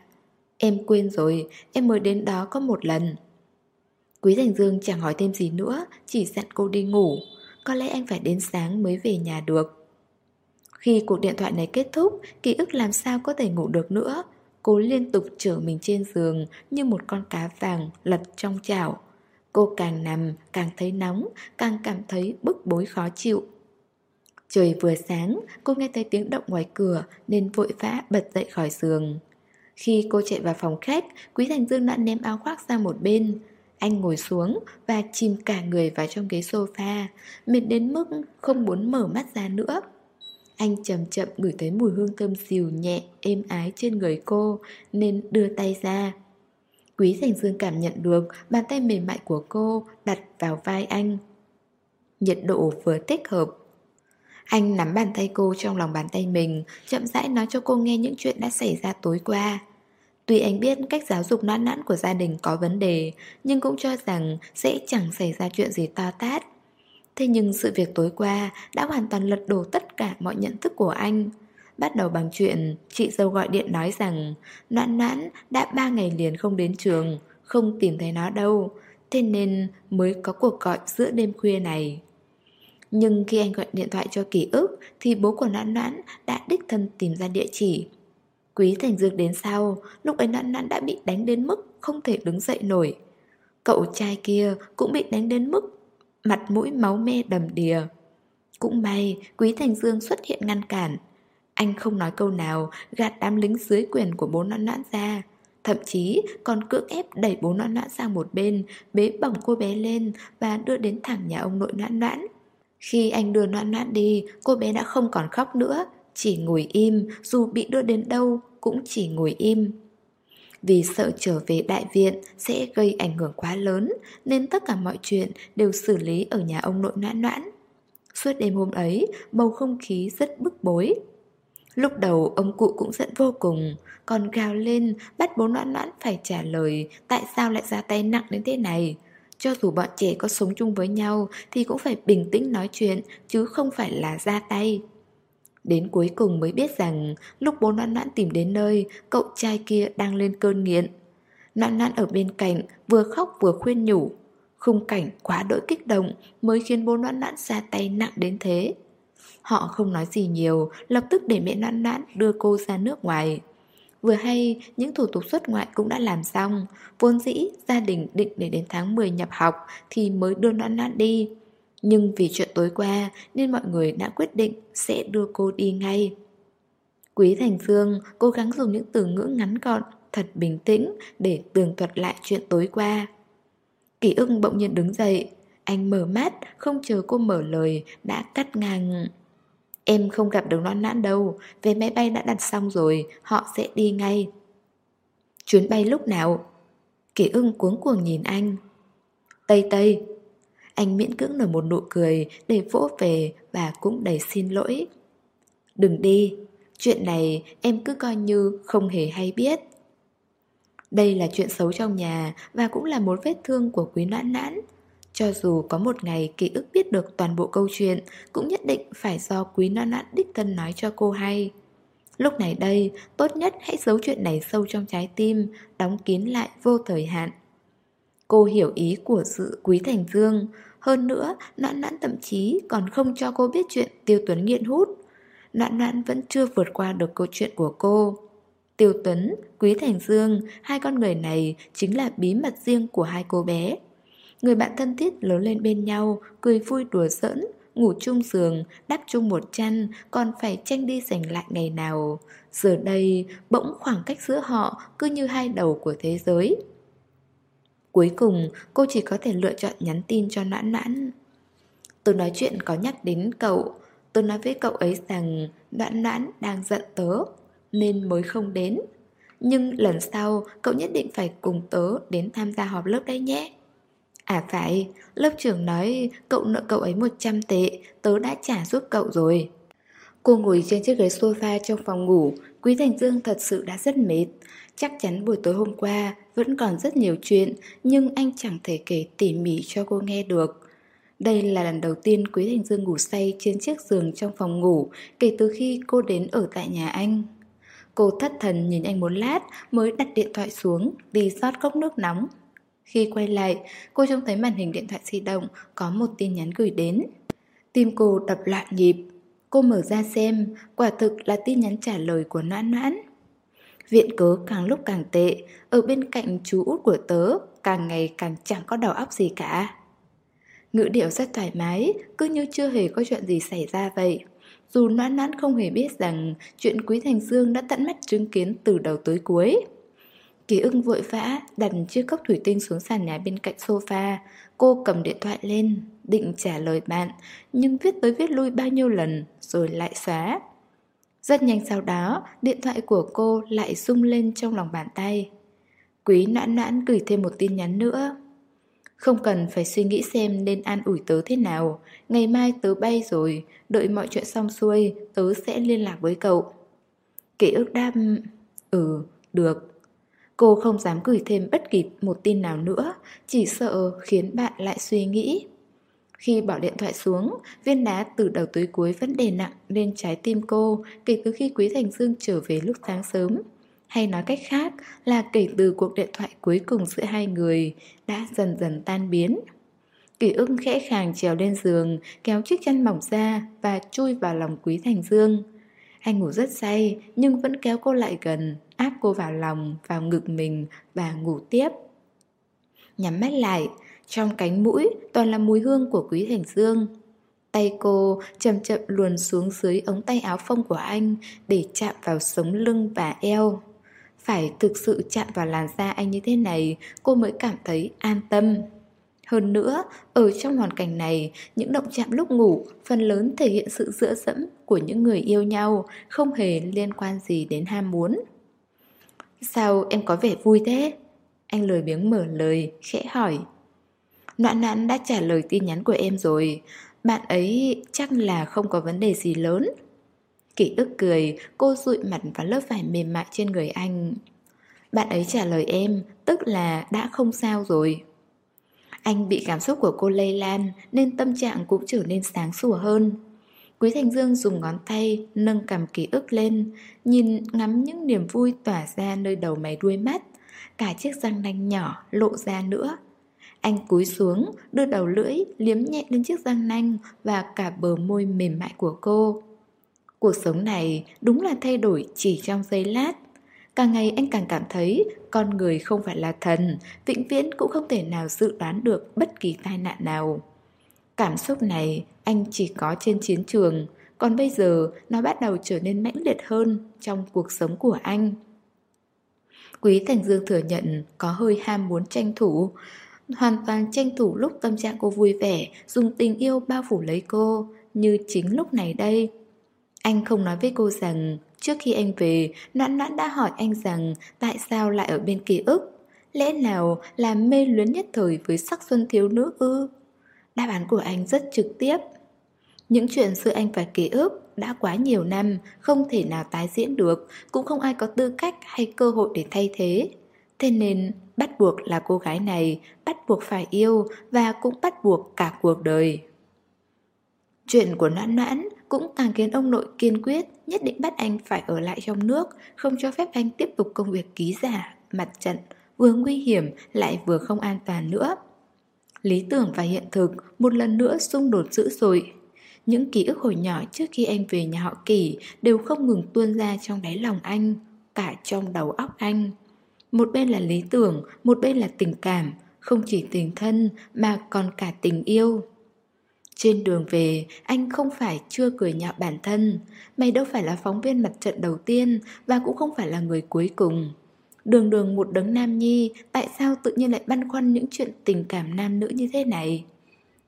Em quên rồi, em mới đến đó có một lần Quý Thành Dương chẳng hỏi thêm gì nữa Chỉ dặn cô đi ngủ Có lẽ anh phải đến sáng mới về nhà được Khi cuộc điện thoại này kết thúc, ký ức làm sao có thể ngủ được nữa. Cô liên tục trở mình trên giường như một con cá vàng lật trong chảo. Cô càng nằm, càng thấy nóng, càng cảm thấy bức bối khó chịu. Trời vừa sáng, cô nghe thấy tiếng động ngoài cửa nên vội vã bật dậy khỏi giường. Khi cô chạy vào phòng khách, Quý Thành Dương đã ném áo khoác sang một bên. Anh ngồi xuống và chìm cả người vào trong ghế sofa, mệt đến mức không muốn mở mắt ra nữa. Anh chậm chậm ngửi thấy mùi hương thơm dịu nhẹ, êm ái trên người cô, nên đưa tay ra. Quý Thành Dương cảm nhận được bàn tay mềm mại của cô đặt vào vai anh. Nhiệt độ vừa thích hợp. Anh nắm bàn tay cô trong lòng bàn tay mình, chậm rãi nói cho cô nghe những chuyện đã xảy ra tối qua. Tuy anh biết cách giáo dục noãn nãn của gia đình có vấn đề, nhưng cũng cho rằng sẽ chẳng xảy ra chuyện gì to tát. Thế nhưng sự việc tối qua đã hoàn toàn lật đổ tất cả mọi nhận thức của anh. Bắt đầu bằng chuyện chị dâu gọi điện nói rằng Noãn noãn đã ba ngày liền không đến trường, không tìm thấy nó đâu, thế nên mới có cuộc gọi giữa đêm khuya này. Nhưng khi anh gọi điện thoại cho ký ức thì bố của noãn noãn đã đích thân tìm ra địa chỉ. Quý Thành Dương đến sau, lúc ấy noãn noãn đã bị đánh đến mức không thể đứng dậy nổi. Cậu trai kia cũng bị đánh đến mức mặt mũi máu me đầm đìa. Cũng may, Quý Thành Dương xuất hiện ngăn cản. Anh không nói câu nào, gạt đám lính dưới quyền của bố noãn noãn ra. Thậm chí còn cưỡng ép đẩy bố noãn noãn sang một bên, bế bỏng cô bé lên và đưa đến thẳng nhà ông nội noãn noãn. Khi anh đưa noãn noãn đi, cô bé đã không còn khóc nữa, chỉ ngồi im, dù bị đưa đến đâu cũng chỉ ngồi im. Vì sợ trở về đại viện sẽ gây ảnh hưởng quá lớn Nên tất cả mọi chuyện đều xử lý ở nhà ông nội noãn noãn. Suốt đêm hôm ấy, bầu không khí rất bức bối. Lúc đầu ông cụ cũng giận vô cùng Còn gào lên bắt bố noãn noãn phải trả lời Tại sao lại ra tay nặng đến thế này. Cho dù bọn trẻ có sống chung với nhau Thì cũng phải bình tĩnh nói chuyện Chứ không phải là ra tay. Đến cuối cùng mới biết rằng lúc bố noãn noãn tìm đến nơi, cậu trai kia đang lên cơn nghiện. Noãn noãn ở bên cạnh, vừa khóc vừa khuyên nhủ. Khung cảnh quá đỗi kích động mới khiến bố noãn noãn ra tay nặng đến thế. Họ không nói gì nhiều, lập tức để mẹ noãn noãn đưa cô ra nước ngoài. Vừa hay, những thủ tục xuất ngoại cũng đã làm xong Vốn dĩ, gia đình định để đến tháng 10 nhập học Thì mới đưa noãn noãn đi nhưng vì chuyện tối qua nên mọi người đã quyết định sẽ đưa cô đi ngay. Quý Thành phương cố gắng dùng những từ ngữ ngắn gọn, thật bình tĩnh để tường thuật lại chuyện tối qua. kỷ ưng bỗng nhiên đứng dậy, anh mở mắt, không chờ cô mở lời, đã cắt ngang. Em không gặp được non nãn đâu, vé máy bay đã đặt xong rồi, họ sẽ đi ngay. Chuyến bay lúc nào? kỷ ưng cuống cuồng nhìn anh. Tây Tây, anh miễn cưỡng nở một nụ cười để vỗ về và cũng đầy xin lỗi. Đừng đi, chuyện này em cứ coi như không hề hay biết. Đây là chuyện xấu trong nhà và cũng là một vết thương của quý noãn nãn. Cho dù có một ngày ký ức biết được toàn bộ câu chuyện, cũng nhất định phải do quý noãn nãn đích thân nói cho cô hay. Lúc này đây, tốt nhất hãy giấu chuyện này sâu trong trái tim, đóng kín lại vô thời hạn. Cô hiểu ý của sự quý thành dương, hơn nữa, Noãn Noãn thậm chí còn không cho cô biết chuyện Tiêu Tuấn nghiện hút. Noãn Noãn vẫn chưa vượt qua được câu chuyện của cô. Tiêu Tuấn, Quý Thành Dương, hai con người này chính là bí mật riêng của hai cô bé. Người bạn thân thiết lớn lên bên nhau, cười vui đùa giỡn, ngủ chung giường, đắp chung một chăn, còn phải tranh đi giành lại ngày nào. Giờ đây, bỗng khoảng cách giữa họ cứ như hai đầu của thế giới. Cuối cùng cô chỉ có thể lựa chọn nhắn tin cho nãn nãn. Tôi nói chuyện có nhắc đến cậu. Tôi nói với cậu ấy rằng nãn nãn đang giận tớ Nên mới không đến. Nhưng lần sau cậu nhất định phải cùng tớ đến tham gia họp lớp đấy nhé. À phải, lớp trưởng nói cậu nợ cậu ấy 100 tệ Tớ đã trả giúp cậu rồi. Cô ngồi trên chiếc ghế sofa trong phòng ngủ Quý Thành Dương thật sự đã rất mệt. Chắc chắn buổi tối hôm qua vẫn còn rất nhiều chuyện nhưng anh chẳng thể kể tỉ mỉ cho cô nghe được. Đây là lần đầu tiên Quý Thành Dương ngủ say trên chiếc giường trong phòng ngủ kể từ khi cô đến ở tại nhà anh. Cô thất thần nhìn anh một lát mới đặt điện thoại xuống đi rót cốc nước nóng. Khi quay lại, cô trông thấy màn hình điện thoại di động có một tin nhắn gửi đến. Tim cô đập loạn nhịp. Cô mở ra xem, quả thực là tin nhắn trả lời của noãn noãn. Viện cớ càng lúc càng tệ, ở bên cạnh chú út của tớ, càng ngày càng chẳng có đầu óc gì cả. Ngữ điệu rất thoải mái, cứ như chưa hề có chuyện gì xảy ra vậy. Dù noãn noãn không hề biết rằng chuyện Quý Thành Dương đã tận mắt chứng kiến từ đầu tới cuối. Kỳ ưng vội vã đặt chiếc cốc thủy tinh xuống sàn nhà bên cạnh sofa. Cô cầm điện thoại lên, định trả lời bạn, nhưng viết tới viết lui bao nhiêu lần rồi lại xóa. Rất nhanh sau đó, điện thoại của cô lại rung lên trong lòng bàn tay. Quý noãn noãn gửi thêm một tin nhắn nữa. Không cần phải suy nghĩ xem nên an ủi tớ thế nào. Ngày mai tớ bay rồi, đợi mọi chuyện xong xuôi, tớ sẽ liên lạc với cậu. Kỷ ước đáp, ừ, được. Cô không dám gửi thêm bất kỳ một tin nào nữa, chỉ sợ khiến bạn lại suy nghĩ. Khi bỏ điện thoại xuống, viên đá từ đầu tới cuối vẫn đè nặng lên trái tim cô kể từ khi Quý Thành Dương trở về lúc sáng sớm. Hay nói cách khác là kể từ cuộc điện thoại cuối cùng giữa hai người đã dần dần tan biến. kỷ ưng khẽ khàng trèo lên giường, kéo chiếc chăn mỏng ra và chui vào lòng Quý Thành Dương. Anh ngủ rất say nhưng vẫn kéo cô lại gần, áp cô vào lòng, vào ngực mình và ngủ tiếp. Nhắm mắt lại, trong cánh mũi toàn là mùi hương của Quý Thành Dương. Tay cô chậm chậm luồn xuống dưới ống tay áo phông của anh để chạm vào sống lưng và eo. Phải thực sự chạm vào làn da anh như thế này cô mới cảm thấy an tâm. Hơn nữa, ở trong hoàn cảnh này, những động chạm lúc ngủ phần lớn thể hiện sự dựa dẫm của những người yêu nhau, không hề liên quan gì đến ham muốn. Sao em có vẻ vui thế? Anh lười biếng mở lời, khẽ hỏi. Noãn noãn đã trả lời tin nhắn của em rồi, bạn ấy chắc là không có vấn đề gì lớn. Kỷ ức cười, cô dụi mặt vào lớp vải mềm mại trên người anh. Bạn ấy trả lời em, tức là đã không sao rồi. Anh bị cảm xúc của cô lây lan nên tâm trạng cũng trở nên sáng sủa hơn. Quý Thành Dương dùng ngón tay nâng cầm ký ức lên, nhìn ngắm những niềm vui tỏa ra nơi đầu mày đuôi mắt, cả chiếc răng nanh nhỏ lộ ra nữa. Anh cúi xuống, đưa đầu lưỡi liếm nhẹ lên chiếc răng nanh và cả bờ môi mềm mại của cô. Cuộc sống này đúng là thay đổi chỉ trong giây lát. Càng ngày anh càng cảm thấy con người không phải là thần, vĩnh viễn cũng không thể nào dự đoán được bất kỳ tai nạn nào. Cảm xúc này anh chỉ có trên chiến trường, còn bây giờ nó bắt đầu trở nên mãnh liệt hơn trong cuộc sống của anh. Quý Thành Dương thừa nhận có hơi ham muốn tranh thủ, hoàn toàn tranh thủ lúc tâm trạng cô vui vẻ, dùng tình yêu bao phủ lấy cô, như chính lúc này đây. Anh không nói với cô rằng trước khi anh về, Noãn Noãn đã hỏi anh rằng tại sao lại ở bên ký ức. Lẽ nào là mê luyến nhất thời với sắc xuân thiếu nữ ư? Đáp án của anh rất trực tiếp. Những chuyện xưa anh phải ký ức đã quá nhiều năm, không thể nào tái diễn được, cũng không ai có tư cách hay cơ hội để thay thế. Thế nên bắt buộc là cô gái này, bắt buộc phải yêu và cũng bắt buộc cả cuộc đời. Chuyện của noãn noãn cũng càng khiến ông nội kiên quyết nhất định bắt anh phải ở lại trong nước, không cho phép anh tiếp tục công việc ký giả, mặt trận, vừa nguy hiểm lại vừa không an toàn nữa. Lý tưởng và hiện thực một lần nữa xung đột dữ dội. Những ký ức hồi nhỏ trước khi anh về nhà họ Kỳ đều không ngừng tuôn ra trong đáy lòng anh, cả trong đầu óc anh. Một bên là lý tưởng, một bên là tình cảm, không chỉ tình thân mà còn cả tình yêu. Trên đường về, anh không phải chưa cười nhạo bản thân. Mày đâu phải là phóng viên mặt trận đầu tiên và cũng không phải là người cuối cùng. Đường đường một đấng nam nhi, tại sao tự nhiên lại băn khoăn những chuyện tình cảm nam nữ như thế này?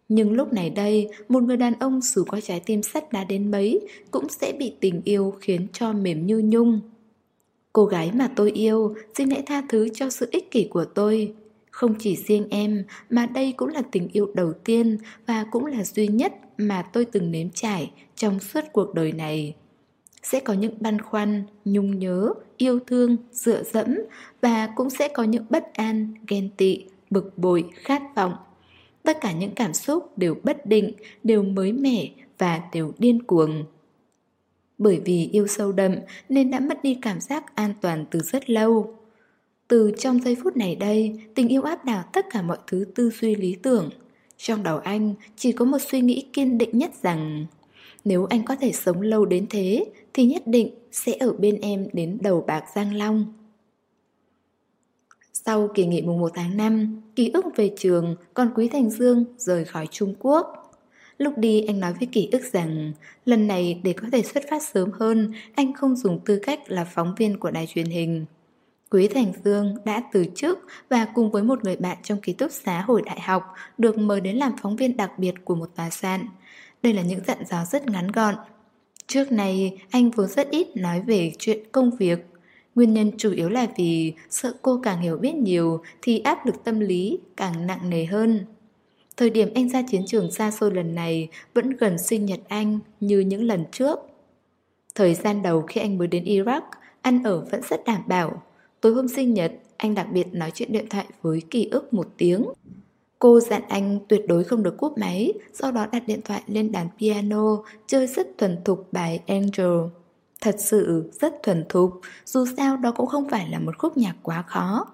Nhưng lúc này đây, một người đàn ông dù có trái tim sắt đá đến mấy cũng sẽ bị tình yêu khiến cho mềm như nhung. Cô gái mà tôi yêu, xin hãy tha thứ cho sự ích kỷ của tôi. Không chỉ riêng em, mà đây cũng là tình yêu đầu tiên và cũng là duy nhất mà tôi từng nếm trải trong suốt cuộc đời này. Sẽ có những băn khoăn, nhung nhớ, yêu thương, dựa dẫm và cũng sẽ có những bất an, ghen tị, bực bội, khát vọng. Tất cả những cảm xúc đều bất định, đều mới mẻ và đều điên cuồng. Bởi vì yêu sâu đậm nên đã mất đi cảm giác an toàn từ rất lâu. Từ trong giây phút này đây, tình yêu áp đảo tất cả mọi thứ tư duy lý tưởng. Trong đầu anh chỉ có một suy nghĩ kiên định nhất rằng Nếu anh có thể sống lâu đến thế Thì nhất định sẽ ở bên em đến đầu bạc Giang Long Sau kỳ nghỉ mùng 1 tháng 5 Ký ức về trường Còn Quý Thành Dương rời khỏi Trung Quốc Lúc đi anh nói với ký ức rằng Lần này để có thể xuất phát sớm hơn Anh không dùng tư cách là phóng viên của đài truyền hình Quý Thành Dương đã từ chức và cùng với một người bạn trong ký túc xá hồi đại học được mời đến làm phóng viên đặc biệt của một tòa soạn. Đây là những dặn dò rất ngắn gọn. Trước này, anh vốn rất ít nói về chuyện công việc. Nguyên nhân chủ yếu là vì sợ cô càng hiểu biết nhiều thì áp lực tâm lý càng nặng nề hơn. Thời điểm anh ra chiến trường xa xôi lần này vẫn gần sinh nhật anh như những lần trước. Thời gian đầu khi anh mới đến Iraq, ăn ở vẫn rất đảm bảo. Tối hôm sinh nhật, anh đặc biệt nói chuyện điện thoại với ký ức một tiếng. Cô dặn anh tuyệt đối không được cúp máy, sau đó đặt điện thoại lên đàn piano, chơi rất thuần thục bài Angel. Thật sự rất thuần thục, dù sao đó cũng không phải là một khúc nhạc quá khó.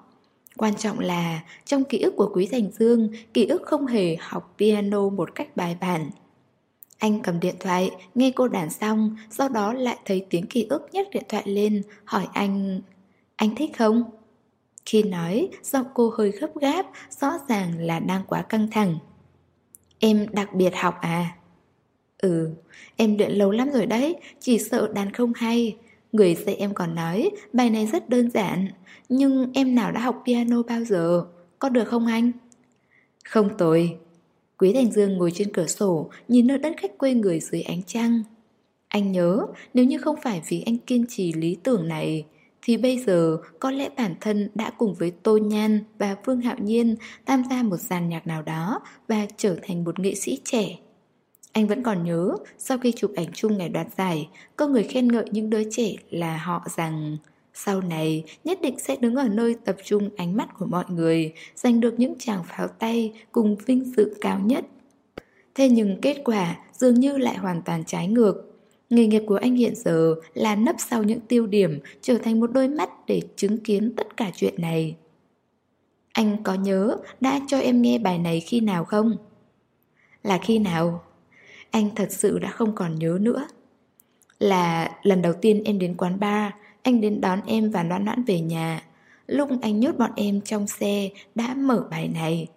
Quan trọng là trong ký ức của Quý Thành Dương, ký ức không hề học piano một cách bài bản. Anh cầm điện thoại, nghe cô đàn xong, sau đó lại thấy tiếng ký ức nhắc điện thoại lên, hỏi anh, anh thích không? Khi nói, giọng cô hơi gấp gáp, rõ ràng là đang quá căng thẳng. Em đặc biệt học à? Ừ, em luyện lâu lắm rồi đấy, chỉ sợ đàn không hay. Người dạy em còn nói, bài này rất đơn giản, nhưng em nào đã học piano bao giờ, có được không anh? Không tồi. Quý Thành Dương ngồi trên cửa sổ, nhìn nơi đất khách quê người dưới ánh trăng. Anh nhớ, nếu như không phải vì anh kiên trì lý tưởng này, thì bây giờ có lẽ bản thân đã cùng với Tô Nhan và Vương Hạo Nhiên tham gia một dàn nhạc nào đó và trở thành một nghệ sĩ trẻ. Anh vẫn còn nhớ, sau khi chụp ảnh chung ngày đoạt giải, có người khen ngợi những đứa trẻ là họ rằng sau này nhất định sẽ đứng ở nơi tập trung ánh mắt của mọi người, giành được những chàng pháo tay cùng vinh dự cao nhất. Thế nhưng kết quả dường như lại hoàn toàn trái ngược. Nghề nghiệp của anh hiện giờ là nấp sau những tiêu điểm, trở thành một đôi mắt để chứng kiến tất cả chuyện này. Anh có nhớ đã cho em nghe bài này khi nào không? Là khi nào? Anh thật sự đã không còn nhớ nữa. Là lần đầu tiên em đến quán bar, anh đến đón em và noãn noãn về nhà. Lúc anh nhốt bọn em trong xe đã mở bài này.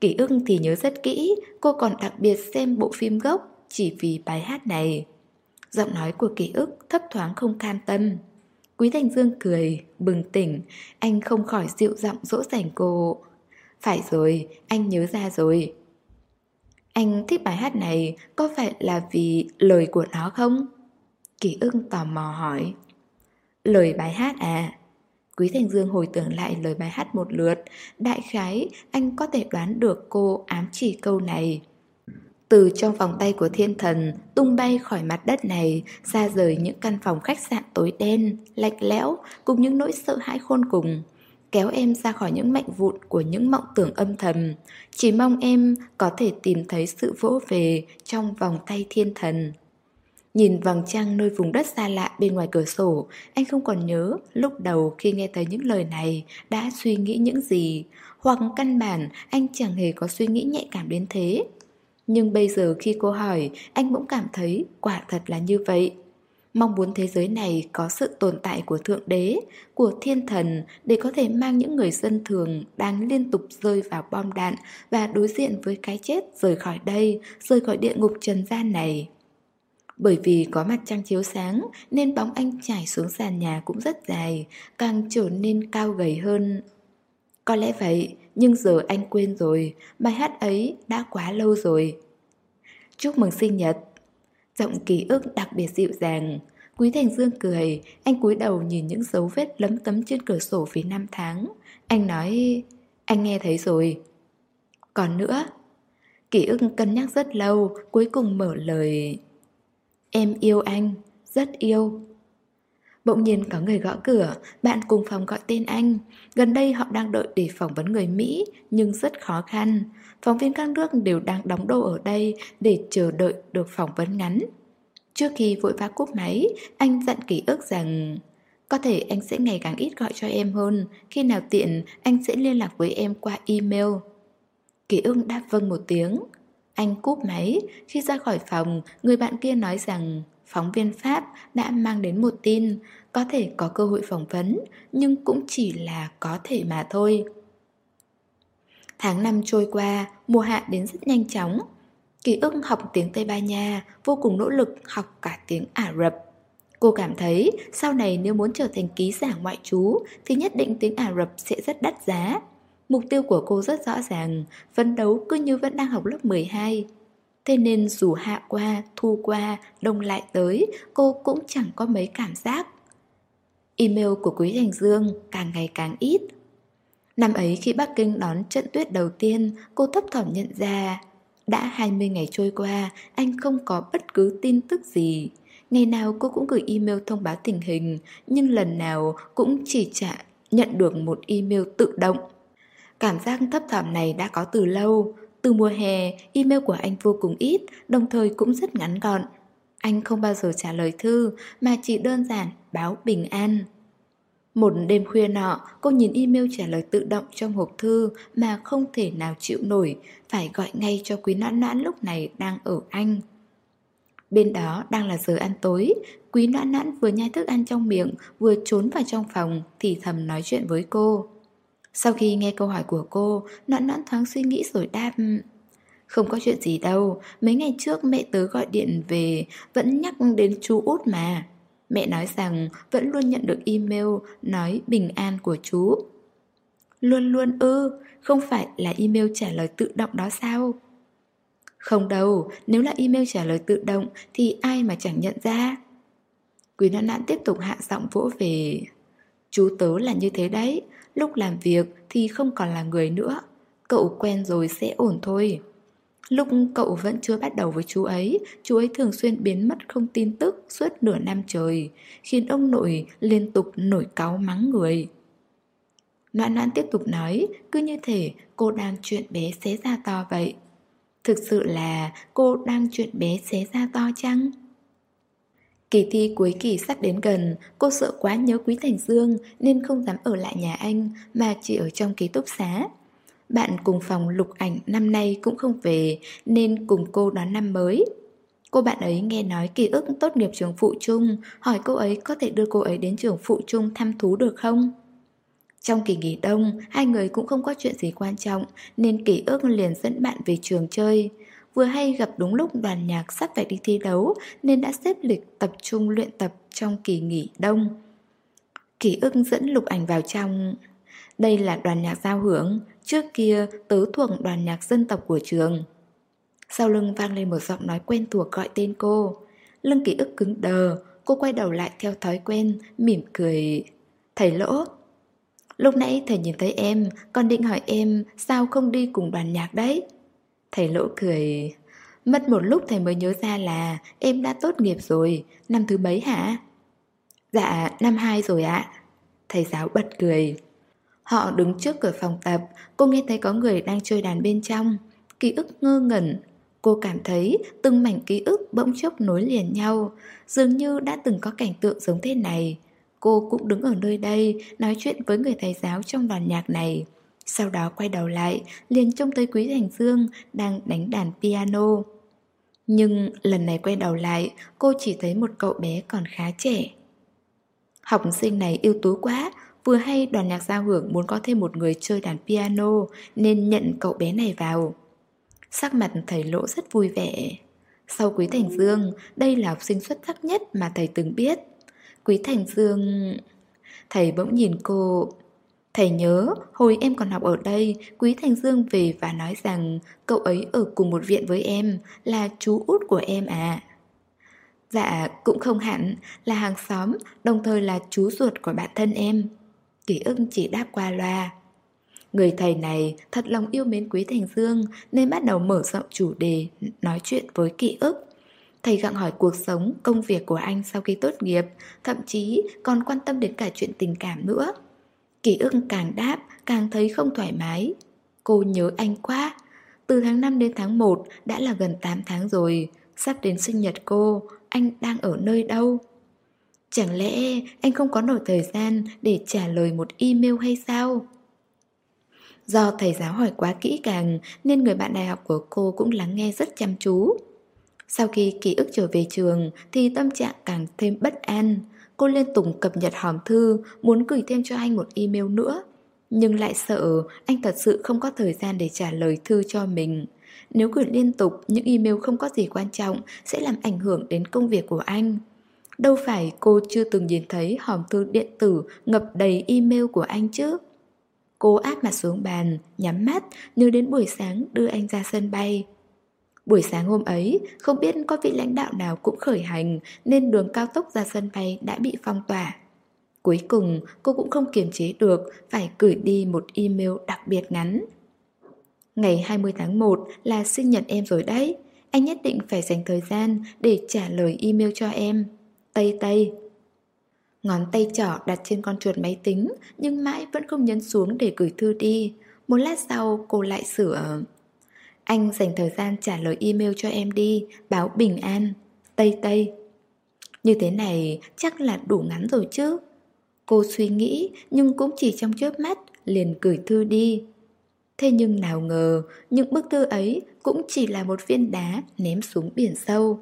Ký ức thì nhớ rất kỹ, cô còn đặc biệt xem bộ phim gốc chỉ vì bài hát này. Giọng nói của ký ức thấp thoáng không can tâm Quý Thành Dương cười, bừng tỉnh Anh không khỏi dịu giọng dỗ dành cô Phải rồi, anh nhớ ra rồi Anh thích bài hát này Có phải là vì lời của nó không? Ký ưng tò mò hỏi Lời bài hát à? Quý Thành Dương hồi tưởng lại lời bài hát một lượt. Đại khái anh có thể đoán được cô ám chỉ câu này. Từ trong vòng tay của thiên thần tung bay khỏi mặt đất này ra rời những căn phòng khách sạn tối đen, lạnh lẽo cùng những nỗi sợ hãi khôn cùng kéo em ra khỏi những mệnh vụn của những mộng tưởng âm thầm. Chỉ mong em có thể tìm thấy sự vỗ về trong vòng tay thiên thần. Nhìn vầng trăng nơi vùng đất xa lạ bên ngoài cửa sổ, anh không còn nhớ lúc đầu khi nghe thấy những lời này đã suy nghĩ những gì, hoặc căn bản anh chẳng hề có suy nghĩ nhạy cảm đến thế. Nhưng bây giờ khi cô hỏi, anh cũng cảm thấy quả thật là như vậy. Mong muốn thế giới này có sự tồn tại của Thượng Đế, của Thiên Thần để có thể mang những người dân thường đang liên tục rơi vào bom đạn và đối diện với cái chết rời khỏi đây, rời khỏi địa ngục trần gian này. Bởi vì có mặt trăng chiếu sáng nên bóng anh trải xuống sàn nhà cũng rất dài, càng trở nên cao gầy hơn. Có lẽ vậy, nhưng giờ anh quên rồi, bài hát ấy đã quá lâu rồi. Chúc mừng sinh nhật. Giọng ký ức đặc biệt dịu dàng. Quý Thành Dương cười, anh cúi đầu nhìn những dấu vết lấm tấm trên cửa sổ phía năm tháng. Anh nói, anh nghe thấy rồi. Còn nữa, ký ức cân nhắc rất lâu, cuối cùng mở lời. Em yêu anh, rất yêu. Bỗng nhiên có người gõ cửa, bạn cùng phòng gọi tên anh. Gần đây họ đang đợi để phỏng vấn người Mỹ, nhưng rất khó khăn. Phóng viên các nước đều đang đóng đô ở đây để chờ đợi được phỏng vấn ngắn. Trước khi vội vã cúp máy, anh dặn ký ức rằng có thể anh sẽ ngày càng ít gọi cho em hơn, khi nào tiện anh sẽ liên lạc với em qua email. Ký ức đáp vâng một tiếng. Anh cúp máy, khi ra khỏi phòng, người bạn kia nói rằng phóng viên Pháp đã mang đến một tin, có thể có cơ hội phỏng vấn, nhưng cũng chỉ là có thể mà thôi. Tháng năm trôi qua, mùa hạ đến rất nhanh chóng. Ký ức học tiếng Tây Ban Nha, vô cùng nỗ lực học cả tiếng Ả Rập. Cô cảm thấy sau này nếu muốn trở thành ký giả ngoại trú thì nhất định tiếng Ả Rập sẽ rất đắt giá. Mục tiêu của cô rất rõ ràng, phấn đấu cứ như vẫn đang học lớp 12. Thế nên dù hạ qua, thu qua, đông lại tới, cô cũng chẳng có mấy cảm giác. Email của Quý Thành Dương càng ngày càng ít. Năm ấy khi Bắc Kinh đón trận tuyết đầu tiên, cô thấp thỏm nhận ra đã 20 ngày trôi qua, anh không có bất cứ tin tức gì. Ngày nào cô cũng gửi email thông báo tình hình, nhưng lần nào cũng chỉ trả nhận được một email tự động. Cảm giác thấp thỏm này đã có từ lâu. Từ mùa hè, email của anh vô cùng ít, đồng thời cũng rất ngắn gọn. Anh không bao giờ trả lời thư, mà chỉ đơn giản báo bình an. Một đêm khuya nọ, cô nhìn email trả lời tự động trong hộp thư mà không thể nào chịu nổi, phải gọi ngay cho quý noãn noãn lúc này đang ở Anh. Bên đó đang là giờ ăn tối, quý noãn noãn vừa nhai thức ăn trong miệng, vừa trốn vào trong phòng thì thầm nói chuyện với cô. Sau khi nghe câu hỏi của cô, noãn noãn thoáng suy nghĩ rồi đáp ừ, Không có chuyện gì đâu, mấy ngày trước mẹ tớ gọi điện về vẫn nhắc đến chú út mà. Mẹ nói rằng vẫn luôn nhận được email nói bình an của chú. Luôn luôn ư, không phải là email trả lời tự động đó sao? Không đâu, nếu là email trả lời tự động thì ai mà chẳng nhận ra? Quý nạn nạn tiếp tục hạ giọng vỗ về. Chú tớ là như thế đấy. Lúc làm việc thì không còn là người nữa. Cậu quen rồi sẽ ổn thôi. Lúc cậu vẫn chưa bắt đầu với chú ấy Chú ấy thường xuyên biến mất không tin tức Suốt nửa năm trời, Khiến ông nội liên tục nổi cáu mắng người. Noãn noãn tiếp tục nói, Cứ như thể cô đang chuyện bé xé ra to vậy. Thực sự là cô đang chuyện bé xé ra to chăng? Kỳ thi cuối kỳ sắp đến gần, cô sợ quá nhớ Quý Thành Dương nên không dám ở lại nhà anh mà chỉ ở trong ký túc xá. Bạn cùng phòng lục ảnh năm nay cũng không về nên cùng cô đón năm mới. Cô bạn ấy nghe nói ký ức tốt nghiệp trường phụ trung, hỏi cô ấy có thể đưa cô ấy đến trường phụ trung thăm thú được không? Trong kỳ nghỉ đông, hai người cũng không có chuyện gì quan trọng nên ký ức liền dẫn bạn về trường chơi. Vừa hay gặp đúng lúc đoàn nhạc sắp phải đi thi đấu nên đã xếp lịch tập trung luyện tập trong kỳ nghỉ đông. kỷ ức dẫn lục ảnh vào trong. Đây là đoàn nhạc giao hưởng, trước kia tớ thuộc đoàn nhạc dân tộc của trường. Sau lưng vang lên một giọng nói quen thuộc gọi tên cô. Lưng ký ức cứng đờ, cô quay đầu lại theo thói quen, mỉm cười. Thầy lỗ. Lúc nãy thầy nhìn thấy em, còn định hỏi em sao không đi cùng đoàn nhạc đấy. Thầy lỗ cười, Mất một lúc thầy mới nhớ ra là Em đã tốt nghiệp rồi, Năm thứ mấy hả? Dạ năm hai rồi ạ. Thầy giáo bật cười, Họ đứng trước cửa phòng tập, Cô nghe thấy có người đang chơi đàn bên trong, Ký ức ngơ ngẩn. Cô cảm thấy từng mảnh ký ức bỗng chốc nối liền nhau, Dường như đã từng có cảnh tượng giống thế này. Cô cũng đứng ở nơi đây, Nói chuyện với người thầy giáo trong đoàn nhạc này sau đó quay đầu lại, liền trông thấy Quý Thành Dương đang đánh đàn piano. Nhưng lần này quay đầu lại, cô chỉ thấy một cậu bé còn khá trẻ. Học sinh này ưu tú quá, vừa hay đoàn nhạc giao hưởng muốn có thêm một người chơi đàn piano nên nhận cậu bé này vào. Sắc mặt thầy lỗ rất vui vẻ. Sau Quý Thành Dương, đây là học sinh xuất sắc nhất mà thầy từng biết. Quý Thành Dương... Thầy bỗng nhìn cô Thầy nhớ, hồi em còn học ở đây, Quý Thành Dương về và nói rằng cậu ấy ở cùng một viện với em, là chú út của em à. Dạ, cũng không hẳn, là hàng xóm, đồng thời là chú ruột của bạn thân em. Kỷ ưng chỉ đáp qua loa. Người thầy này thật lòng yêu mến Quý Thành Dương nên bắt đầu mở rộng chủ đề nói chuyện với ký ức. Thầy gặng hỏi cuộc sống, công việc của anh sau khi tốt nghiệp, thậm chí còn quan tâm đến cả chuyện tình cảm nữa. Ký ức càng đáp, càng thấy không thoải mái. Cô nhớ anh quá. Từ tháng 5 đến tháng 1 đã là gần 8 tháng rồi. Sắp đến sinh nhật cô, anh đang ở nơi đâu? Chẳng lẽ anh không có nổi thời gian để trả lời một email hay sao? Do thầy giáo hỏi quá kỹ càng nên người bạn đại học của cô cũng lắng nghe rất chăm chú. Sau khi ký ức trở về trường thì tâm trạng càng thêm bất an. Cô liên tục cập nhật hòm thư, muốn gửi thêm cho anh một email nữa. Nhưng lại sợ anh thật sự không có thời gian để trả lời thư cho mình. Nếu gửi liên tục những email không có gì quan trọng sẽ làm ảnh hưởng đến công việc của anh. Đâu phải cô chưa từng nhìn thấy hòm thư điện tử ngập đầy email của anh chứ. Cô áp mặt xuống bàn, nhắm mắt, nhớ đến buổi sáng đưa anh ra sân bay. Buổi sáng hôm ấy, không biết có vị lãnh đạo nào cũng khởi hành nên đường cao tốc ra sân bay đã bị phong tỏa. Cuối cùng, cô cũng không kiềm chế được, phải gửi đi một email đặc biệt ngắn. Ngày 20 tháng 1 là sinh nhật em rồi đấy, anh nhất định phải dành thời gian để trả lời email cho em. Tây Tây Ngón tay trỏ đặt trên con chuột máy tính Nhưng mãi vẫn không nhấn xuống để gửi thư đi Một lát sau cô lại sửa anh dành thời gian trả lời email cho em đi Báo bình an. Tây Tây. Như thế này chắc là đủ ngắn rồi chứ. Cô suy nghĩ nhưng cũng chỉ trong chớp mắt liền gửi thư đi. Thế nhưng nào ngờ những bức thư ấy cũng chỉ là một viên đá ném xuống biển sâu.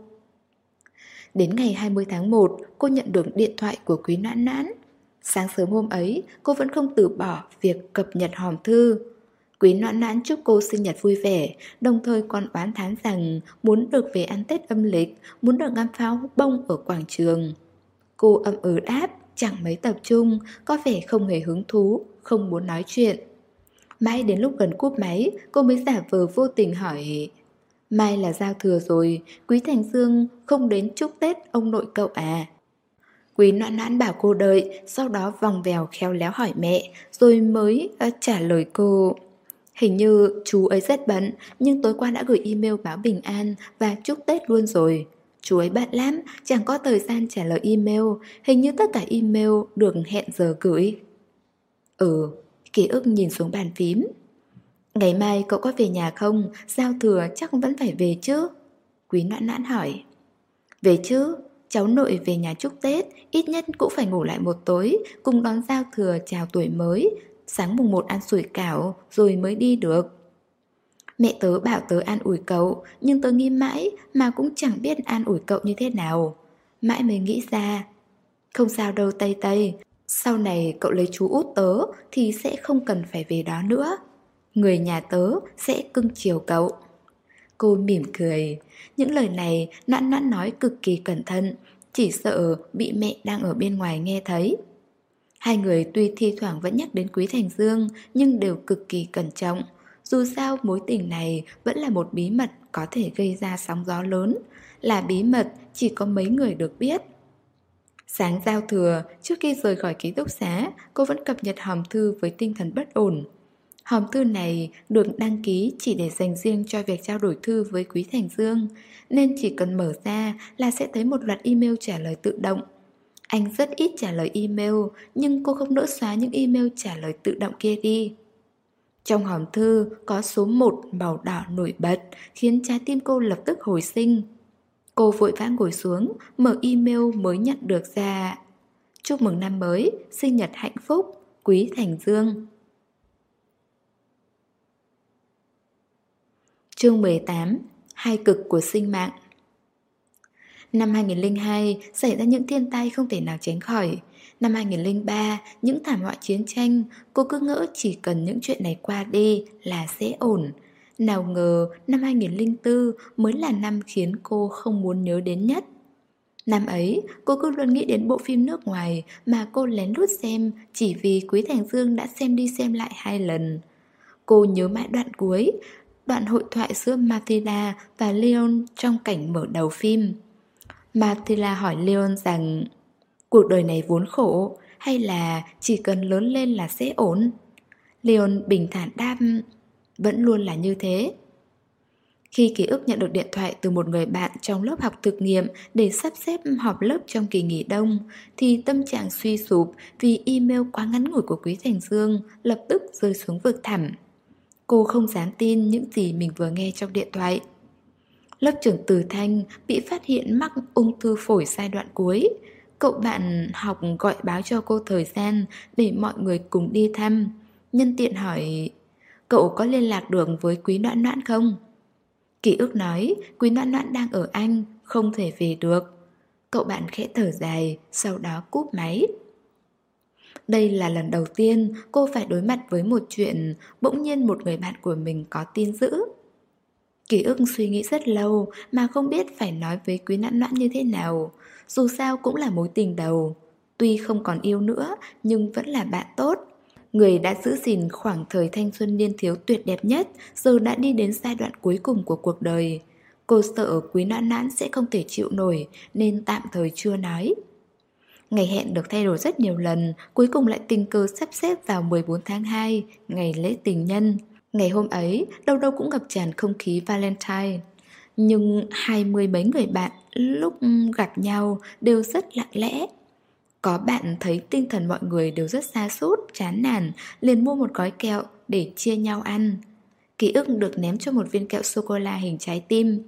Đến ngày 20 tháng 1, cô nhận được điện thoại của quý nãn nãn. Sáng sớm hôm ấy, cô vẫn không từ bỏ việc cập nhật hòm thư. Quý noãn nãn chúc cô sinh nhật vui vẻ, đồng thời còn oán thán rằng muốn được về ăn Tết âm lịch, muốn được ngắm pháo bông ở quảng trường. Cô âm ừ đáp, chẳng mấy tập trung, có vẻ không hề hứng thú, không muốn nói chuyện. Mãi đến lúc gần cúp máy, cô mới giả vờ vô tình hỏi Mai là giao thừa rồi, Quý Thành Dương không đến chúc Tết ông nội cậu à? Quý noãn noãn bảo cô đợi, sau đó vòng vèo khéo léo hỏi mẹ, rồi mới uh, trả lời cô. Hình như chú ấy rất bận, nhưng tối qua đã gửi email báo bình an và chúc Tết luôn rồi. Chú ấy bận lắm, chẳng có thời gian trả lời email, hình như tất cả email được hẹn giờ gửi. Ừ, ký ức nhìn xuống bàn phím. Ngày mai cậu có về nhà không? Giao thừa chắc vẫn phải về chứ? Quý noãn noãn hỏi. Về chứ, cháu nội về nhà chúc Tết, ít nhất cũng phải ngủ lại một tối, cùng đón giao thừa chào tuổi mới. Sáng mùng một ăn sủi cảo, rồi mới đi được. Mẹ tớ bảo tớ an ủi cậu, nhưng tớ nghĩ mãi mà cũng chẳng biết an ủi cậu như thế nào. Mãi mới nghĩ ra. Không sao đâu Tây Tây, sau này cậu lấy chú út tớ thì sẽ không cần phải về đó nữa. Người nhà tớ sẽ cưng chiều cậu Cô mỉm cười Những lời này noãn noãn nói cực kỳ cẩn thận Chỉ sợ bị mẹ đang ở bên ngoài nghe thấy Hai người tuy thi thoảng vẫn nhắc đến Quý Thành Dương Nhưng đều cực kỳ cẩn trọng Dù sao mối tình này vẫn là một bí mật có thể gây ra sóng gió lớn Là bí mật chỉ có mấy người được biết Sáng giao thừa, trước khi rời khỏi ký túc xá, cô vẫn cập nhật hòm thư với tinh thần bất ổn. Hòm thư này được đăng ký chỉ để dành riêng cho việc trao đổi thư với Quý Thành Dương, nên chỉ cần mở ra là sẽ thấy một loạt email trả lời tự động. Anh rất ít trả lời email, nhưng cô không nỡ xóa những email trả lời tự động kia đi. Trong hòm thư có số 1 màu đỏ nổi bật, khiến trái tim cô lập tức hồi sinh. Cô vội vã ngồi xuống, mở email mới nhận được ra. Chúc mừng năm mới, sinh nhật hạnh phúc, Quý Thành Dương. Chương 18 Hai cực của sinh mạng Năm 2002 xảy ra những thiên tai không thể nào tránh khỏi Năm 2003 những thảm họa chiến tranh Cô cứ ngỡ chỉ cần những chuyện này qua đi là sẽ ổn Nào ngờ năm 2004 mới là năm khiến cô không muốn nhớ đến nhất Năm ấy, cô cứ luôn nghĩ đến bộ phim nước ngoài mà cô lén lút xem chỉ vì Quý Thành Dương đã xem đi xem lại hai lần. Cô nhớ mãi đoạn cuối, đoạn hội thoại giữa Matilda và Leon trong cảnh mở đầu phim. Matilda hỏi Leon rằng cuộc đời này vốn khổ hay là chỉ cần lớn lên là sẽ ổn? Leon bình thản đáp vẫn luôn là như thế. Khi ký ức nhận được điện thoại từ một người bạn trong lớp học thực nghiệm để sắp xếp họp lớp trong kỳ nghỉ đông, thì tâm trạng suy sụp vì email quá ngắn ngủi của Quý Thành Dương lập tức rơi xuống vực thẳm. Cô không dám tin những gì mình vừa nghe trong điện thoại. Lớp trưởng Từ Thanh bị phát hiện mắc ung thư phổi giai đoạn cuối. Cậu bạn học gọi báo cho cô thời gian để mọi người cùng đi thăm. Nhân tiện hỏi, Cậu có liên lạc được với quý noãn noãn không? Ký ức nói quý noãn noãn đang ở Anh, không thể về được. Cậu bạn khẽ thở dài, sau đó cúp máy. Đây là lần đầu tiên cô phải đối mặt với một chuyện bỗng nhiên một người bạn của mình có tin dữ. Ký ức suy nghĩ rất lâu mà không biết phải nói với quý nãn noãn như thế nào. Dù sao cũng là mối tình đầu. Tuy không còn yêu nữa nhưng vẫn là bạn tốt. Người đã giữ gìn khoảng thời thanh xuân niên thiếu tuyệt đẹp nhất giờ đã đi đến giai đoạn cuối cùng của cuộc đời. Cô sợ quý nãn nãn sẽ không thể chịu nổi nên tạm thời chưa nói. Ngày hẹn được thay đổi rất nhiều lần, cuối cùng lại tình cờ sắp xếp vào 14 tháng 2, ngày lễ tình nhân. Ngày hôm ấy, đâu đâu cũng ngập tràn không khí Valentine. Nhưng hai mươi mấy người bạn lúc gặp nhau đều rất lặng lẽ. Có bạn thấy tinh thần mọi người đều rất xa sút chán nản, liền mua một gói kẹo để chia nhau ăn. Ký ức được ném cho một viên kẹo sô-cô-la hình trái tim.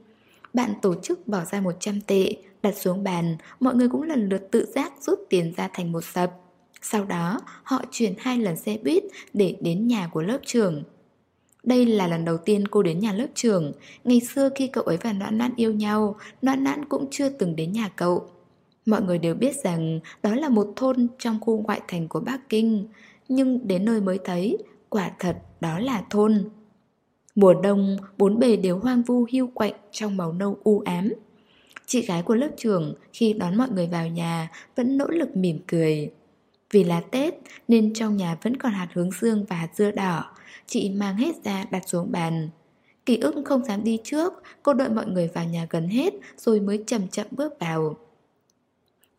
Bạn tổ chức bỏ ra 100 tệ, đặt xuống bàn, mọi người cũng lần lượt tự giác rút tiền ra thành một sập. Sau đó, họ chuyển hai lần xe buýt để đến nhà của lớp trưởng. Đây là lần đầu tiên cô đến nhà lớp trưởng. Ngày xưa khi cậu ấy và Noãn Noãn yêu nhau, Noãn Noãn cũng chưa từng đến nhà cậu. Mọi người đều biết rằng đó là một thôn trong khu ngoại thành của Bắc Kinh. Nhưng đến nơi mới thấy, quả thật đó là thôn. Mùa đông, bốn bề đều hoang vu hưu quạnh trong màu nâu u ám. Chị gái của lớp trưởng khi đón mọi người vào nhà vẫn nỗ lực mỉm cười. Vì là Tết nên trong nhà vẫn còn hạt hướng dương và hạt dưa đỏ, chị mang hết ra đặt xuống bàn. Kỳ ức không dám đi trước, cô đợi mọi người vào nhà gần hết rồi mới chậm chậm bước vào.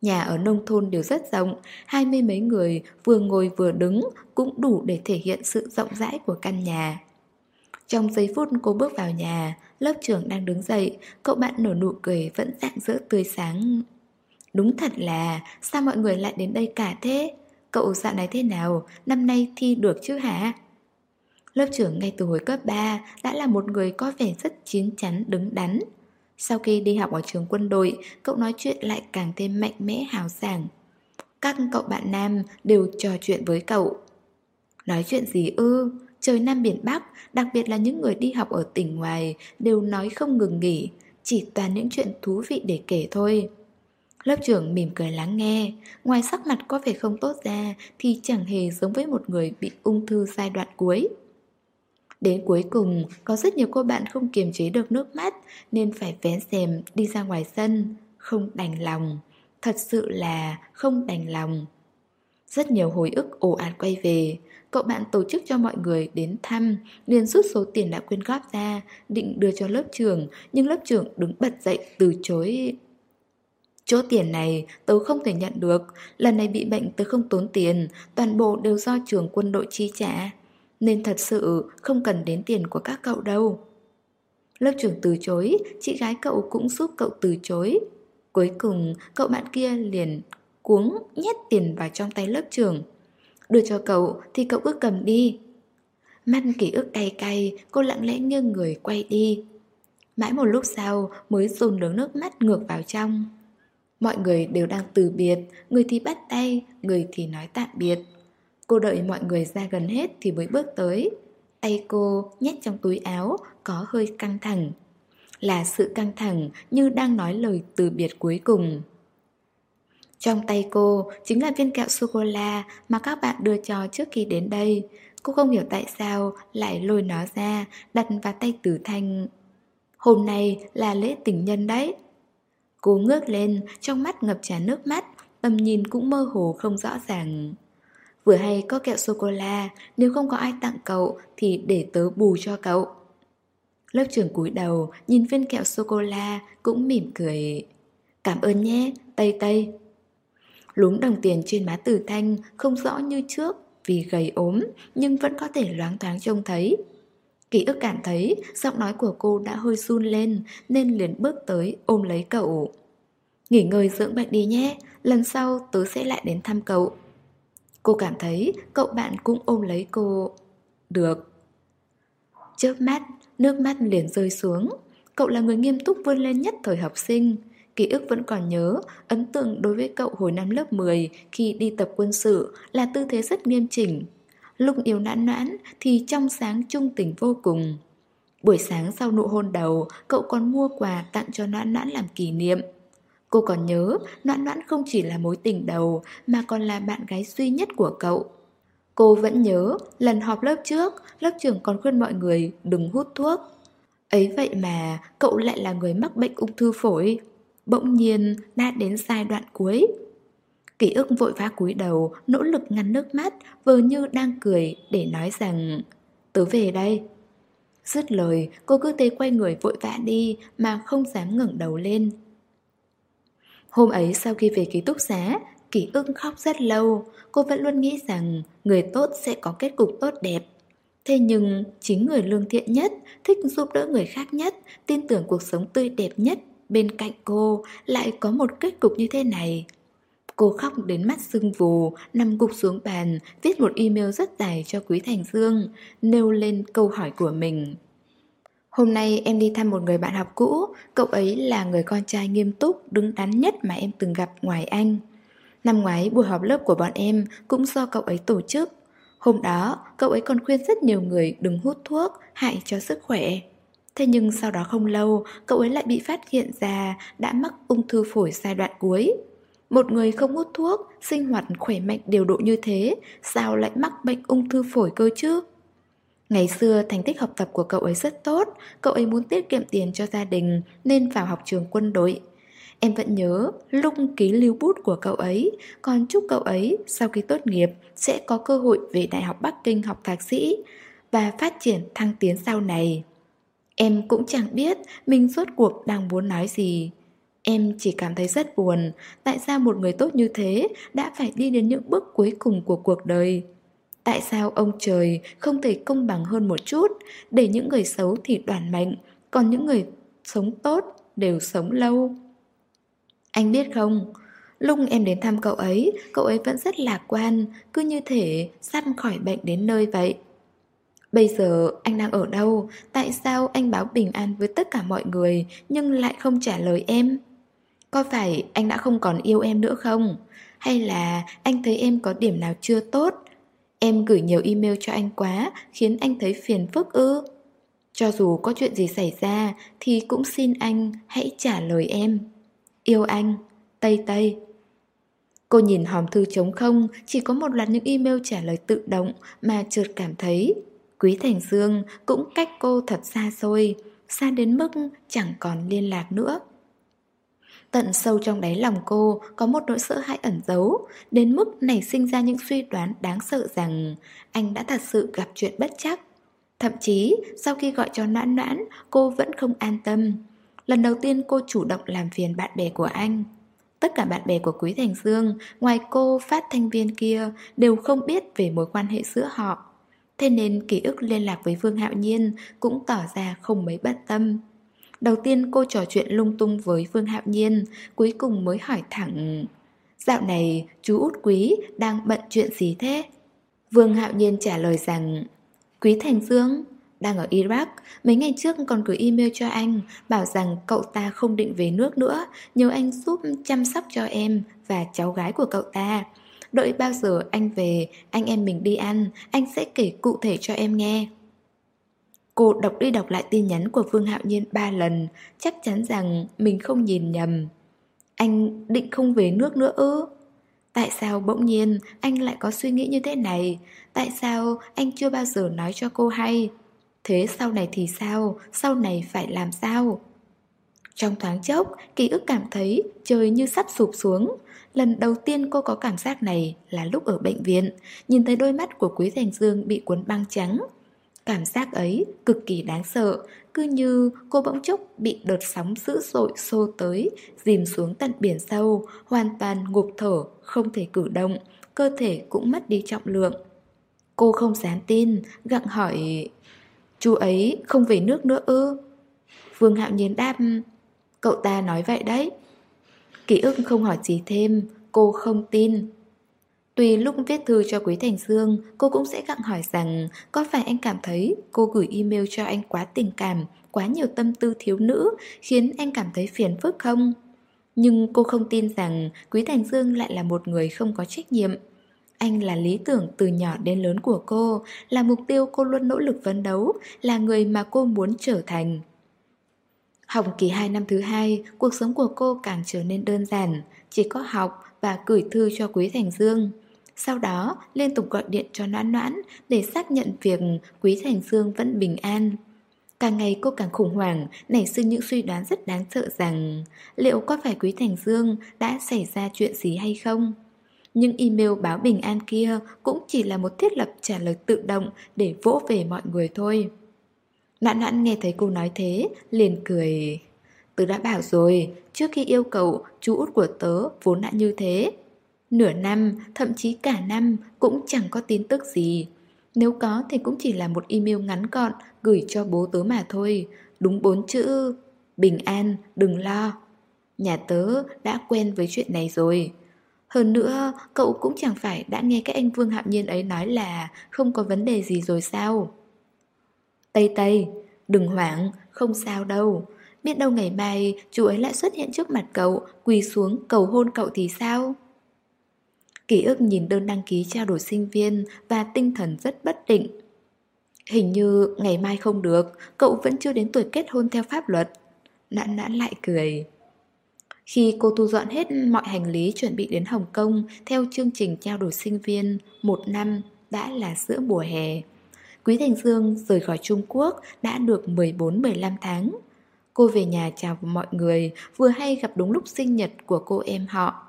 Nhà ở nông thôn đều rất rộng, hai mươi mấy người vừa ngồi vừa đứng cũng đủ để thể hiện sự rộng rãi của căn nhà. Trong giây phút cô bước vào nhà, lớp trưởng đang đứng dậy, cậu bạn nở nụ cười vẫn rạng rỡ tươi sáng. Đúng thật là, sao mọi người lại đến đây cả thế? Cậu dạo này thế nào? Năm nay thi được chứ hả? Lớp trưởng ngay từ hồi cấp 3 đã là một người có vẻ rất chín chắn đứng đắn. Sau khi đi học ở trường quân đội, cậu nói chuyện lại càng thêm mạnh mẽ hào sảng. Các cậu bạn nam đều trò chuyện với cậu. Nói chuyện gì ư? Trời Nam biển Bắc, đặc biệt là những người đi học ở tỉnh ngoài đều nói không ngừng nghỉ, chỉ toàn những chuyện thú vị để kể thôi. Lớp trưởng mỉm cười lắng nghe, ngoài sắc mặt có vẻ không tốt ra thì chẳng hề giống với một người bị ung thư giai đoạn cuối. Đến cuối cùng, có rất nhiều cô bạn không kiềm chế được nước mắt nên phải vén rèm đi ra ngoài sân, không đành lòng. Thật sự là không đành lòng. Rất nhiều hồi ức ồ ạt quay về, cậu bạn tổ chức cho mọi người đến thăm, liền rút số tiền đã quyên góp ra, định đưa cho lớp trưởng, nhưng lớp trưởng đứng bật dậy từ chối. Chỗ tiền này tớ không thể nhận được, lần này bị bệnh tớ không tốn tiền, toàn bộ đều do trường quân đội chi trả, nên thật sự không cần đến tiền của các cậu đâu. Lớp trưởng từ chối, chị gái cậu cũng giúp cậu từ chối. Cuối cùng, cậu bạn kia liền cuống nhét tiền vào trong tay lớp trưởng. Đưa cho cậu thì cậu cứ cầm đi Mắt ký ức cay cay Cô lặng lẽ nghiêng người quay đi Mãi một lúc sau mới dồn đường nước mắt ngược vào trong Mọi người đều đang từ biệt Người thì bắt tay Người thì nói tạm biệt Cô đợi mọi người ra gần hết thì mới bước tới Tay cô nhét trong túi áo Có hơi căng thẳng Là sự căng thẳng như đang nói lời từ biệt cuối cùng trong tay cô chính là viên kẹo sô-cô-la mà các bạn đưa cho trước khi đến đây. Cô không hiểu tại sao lại lôi nó ra, đặt vào tay Tử Thanh. Hôm nay là lễ tình nhân đấy. Cô ngước lên, trong mắt ngập tràn nước mắt, tầm nhìn cũng mơ hồ không rõ ràng. Vừa hay có kẹo sô-cô-la, nếu không có ai tặng cậu thì để tớ bù cho cậu. Lớp trưởng cúi đầu, nhìn viên kẹo sô-cô-la, cũng mỉm cười. Cảm ơn nhé, Tây Tây. lúng đồng tiền trên má tử thanh không rõ như trước vì gầy ốm nhưng vẫn có thể loáng thoáng trông thấy. Ký ức cảm thấy giọng nói của cô đã hơi run lên nên liền bước tới ôm lấy cậu. Nghỉ ngơi dưỡng bệnh đi nhé, lần sau tớ sẽ lại đến thăm cậu. Cô cảm thấy cậu bạn cũng ôm lấy cô. Được. chớp mắt, nước mắt liền rơi xuống. Cậu là người nghiêm túc vươn lên nhất thời học sinh. Ký ức vẫn còn nhớ, ấn tượng đối với cậu hồi năm lớp 10 khi đi tập quân sự là tư thế rất nghiêm chỉnh. lúc yêu nãn noãn thì trong sáng trung tình vô cùng. Buổi sáng sau nụ hôn đầu, cậu còn mua quà tặng cho nãn nãn làm kỷ niệm. Cô còn nhớ, noãn noãn không chỉ là mối tình đầu mà còn là bạn gái duy nhất của cậu. Cô vẫn nhớ, lần họp lớp trước, lớp trưởng còn khuyên mọi người đừng hút thuốc. Ấy vậy mà, cậu lại là người mắc bệnh ung thư phổi. Bỗng nhiên, đã đến giai đoạn cuối. Ký ức vội vã cúi đầu, nỗ lực ngăn nước mắt, vờ như đang cười để nói rằng Tớ về đây. Dứt lời, cô cứ thế quay người vội vã đi mà không dám ngẩng đầu lên. Hôm ấy sau khi về ký túc xá, Kỳ ưng khóc rất lâu, cô vẫn luôn nghĩ rằng người tốt sẽ có kết cục tốt đẹp. Thế nhưng, chính người lương thiện nhất, thích giúp đỡ người khác nhất, tin tưởng cuộc sống tươi đẹp nhất bên cạnh cô lại có một kết cục như thế này. Cô khóc đến mắt sưng vù, nằm gục xuống bàn, viết một email rất dài cho Quý Thành Dương, nêu lên câu hỏi của mình. Hôm nay em đi thăm một người bạn học cũ, cậu ấy là người con trai nghiêm túc, đứng đắn nhất mà em từng gặp ngoài anh. Năm ngoái buổi họp lớp của bọn em cũng do cậu ấy tổ chức. Hôm đó, cậu ấy còn khuyên rất nhiều người đừng hút thuốc, hại cho sức khỏe. Thế nhưng sau đó không lâu, cậu ấy lại bị phát hiện ra đã mắc ung thư phổi giai đoạn cuối. Một người không hút thuốc, sinh hoạt khỏe mạnh điều độ như thế, sao lại mắc bệnh ung thư phổi cơ chứ? Ngày xưa thành tích học tập của cậu ấy rất tốt, cậu ấy muốn tiết kiệm tiền cho gia đình nên vào học trường quân đội. Em vẫn nhớ lúc ký lưu bút của cậu ấy, còn chúc cậu ấy sau khi tốt nghiệp sẽ có cơ hội về Đại học Bắc Kinh học thạc sĩ và phát triển thăng tiến sau này. Em cũng chẳng biết mình rốt cuộc đang muốn nói gì. Em chỉ cảm thấy rất buồn, tại sao một người tốt như thế đã phải đi đến những bước cuối cùng của cuộc đời. Tại sao ông trời không thể công bằng hơn một chút, để những người xấu thì đoàn mạnh còn những người sống tốt đều sống lâu. Anh biết không, lúc em đến thăm cậu ấy, cậu ấy vẫn rất lạc quan, cứ như thể sắp khỏi bệnh đến nơi vậy. Bây giờ anh đang ở đâu? Tại sao anh báo bình an với tất cả mọi người nhưng lại không trả lời em? Có phải anh đã không còn yêu em nữa không? Hay là anh thấy em có điểm nào chưa tốt? Em gửi nhiều email cho anh quá khiến anh thấy phiền phức ư? Cho dù có chuyện gì xảy ra thì cũng xin anh hãy trả lời em. Yêu anh, Tây Tây. Cô nhìn hòm thư trống không, chỉ có một loạt những email trả lời tự động mà chợt cảm thấy Quý Thành Dương cũng cách cô thật xa xôi, xa đến mức chẳng còn liên lạc nữa. Tận sâu trong đáy lòng cô có một nỗi sợ hãi ẩn giấu, đến mức nảy sinh ra những suy đoán đáng sợ rằng anh đã thật sự gặp chuyện bất chắc. Thậm chí, sau khi gọi cho noãn noãn, cô vẫn không an tâm. Lần đầu tiên cô chủ động làm phiền bạn bè của anh. Tất cả bạn bè của Quý Thành Dương, ngoài cô phát thanh viên kia, đều không biết về mối quan hệ giữa họ. Thế nên ký ức liên lạc với Vương Hạo Nhiên cũng tỏ ra không mấy bận tâm. Đầu tiên cô trò chuyện lung tung với Vương Hạo Nhiên, cuối cùng mới hỏi thẳng Dạo này chú út quý đang bận chuyện gì thế? Vương Hạo Nhiên trả lời rằng Quý Thành Dương đang ở Iraq, mấy ngày trước còn gửi email cho anh bảo rằng cậu ta không định về nước nữa, nhờ anh giúp chăm sóc cho em và cháu gái của cậu ta. Đợi bao giờ anh về, anh em mình đi ăn, anh sẽ kể cụ thể cho em nghe. Cô đọc đi đọc lại tin nhắn của Vương Hạo Nhiên ba lần, chắc chắn rằng mình không nhìn nhầm. Anh định không về nước nữa ư? Tại sao bỗng nhiên anh lại có suy nghĩ như thế này? Tại sao anh chưa bao giờ nói cho cô hay? Thế sau này thì sao? Sau này phải làm sao? Trong thoáng chốc, ký ức cảm thấy trời như sắp sụp xuống. Lần đầu tiên cô có cảm giác này là lúc ở bệnh viện, nhìn thấy đôi mắt của Quý Thành Dương bị cuốn băng trắng. Cảm giác ấy cực kỳ đáng sợ, cứ như cô bỗng chốc bị đợt sóng dữ dội xô tới, dìm xuống tận biển sâu, hoàn toàn ngục thở, không thể cử động, cơ thể cũng mất đi trọng lượng. Cô không dám tin, gặng hỏi Chú ấy không về nước nữa ư? Vương Hạo Nhiên đáp Cậu ta nói vậy đấy. Ký ức không hỏi gì thêm Cô không tin. Tùy lúc viết thư cho Quý Thành Dương Cô cũng sẽ gặng hỏi rằng Có phải anh cảm thấy cô gửi email cho anh quá tình cảm Quá nhiều tâm tư thiếu nữ Khiến anh cảm thấy phiền phức không Nhưng cô không tin rằng Quý Thành Dương lại là một người không có trách nhiệm Anh là lý tưởng từ nhỏ đến lớn của cô, là mục tiêu cô luôn nỗ lực phấn đấu, là người mà cô muốn trở thành. Học kỳ 2 năm thứ hai, cuộc sống của cô càng trở nên đơn giản, chỉ có học và gửi thư cho Quý Thành Dương. Sau đó, liên tục gọi điện cho Noãn Noãn để xác nhận việc Quý Thành Dương vẫn bình an. Càng ngày cô càng khủng hoảng, nảy sinh những suy đoán rất đáng sợ rằng liệu có phải Quý Thành Dương đã xảy ra chuyện gì hay không? Nhưng email báo bình an kia cũng chỉ là một thiết lập trả lời tự động để vỗ về mọi người thôi. Noãn noãn nghe thấy cô nói thế, liền cười. Tớ đã bảo rồi, trước khi yêu cầu, chú út của tớ vốn đã như thế. Nửa năm, thậm chí cả năm cũng chẳng có tin tức gì. Nếu có thì cũng chỉ là một email ngắn gọn gửi cho bố tớ mà thôi. Đúng bốn chữ, bình an, đừng lo. Nhà tớ đã quen với chuyện này rồi. Hơn nữa, cậu cũng chẳng phải đã nghe các anh Vương Hạo Nhiên ấy nói là không có vấn đề gì rồi sao? Tây Tây, đừng hoảng, không sao đâu. Biết đâu ngày mai chú ấy lại xuất hiện trước mặt cậu, quỳ xuống cầu hôn cậu thì sao? Ký ức nhìn đơn đăng ký trao đổi sinh viên và tinh thần rất bất định. Hình như ngày mai không được, cậu vẫn chưa đến tuổi kết hôn theo pháp luật. Nãn nãn lại cười. Khi cô thu dọn hết mọi hành lý chuẩn bị đến Hồng Kông theo chương trình trao đổi sinh viên một năm đã là giữa mùa hè. Quý Thành Dương rời khỏi Trung Quốc đã được 14-15 tháng. Cô về nhà chào mọi người, vừa hay gặp đúng lúc sinh nhật của cô em họ.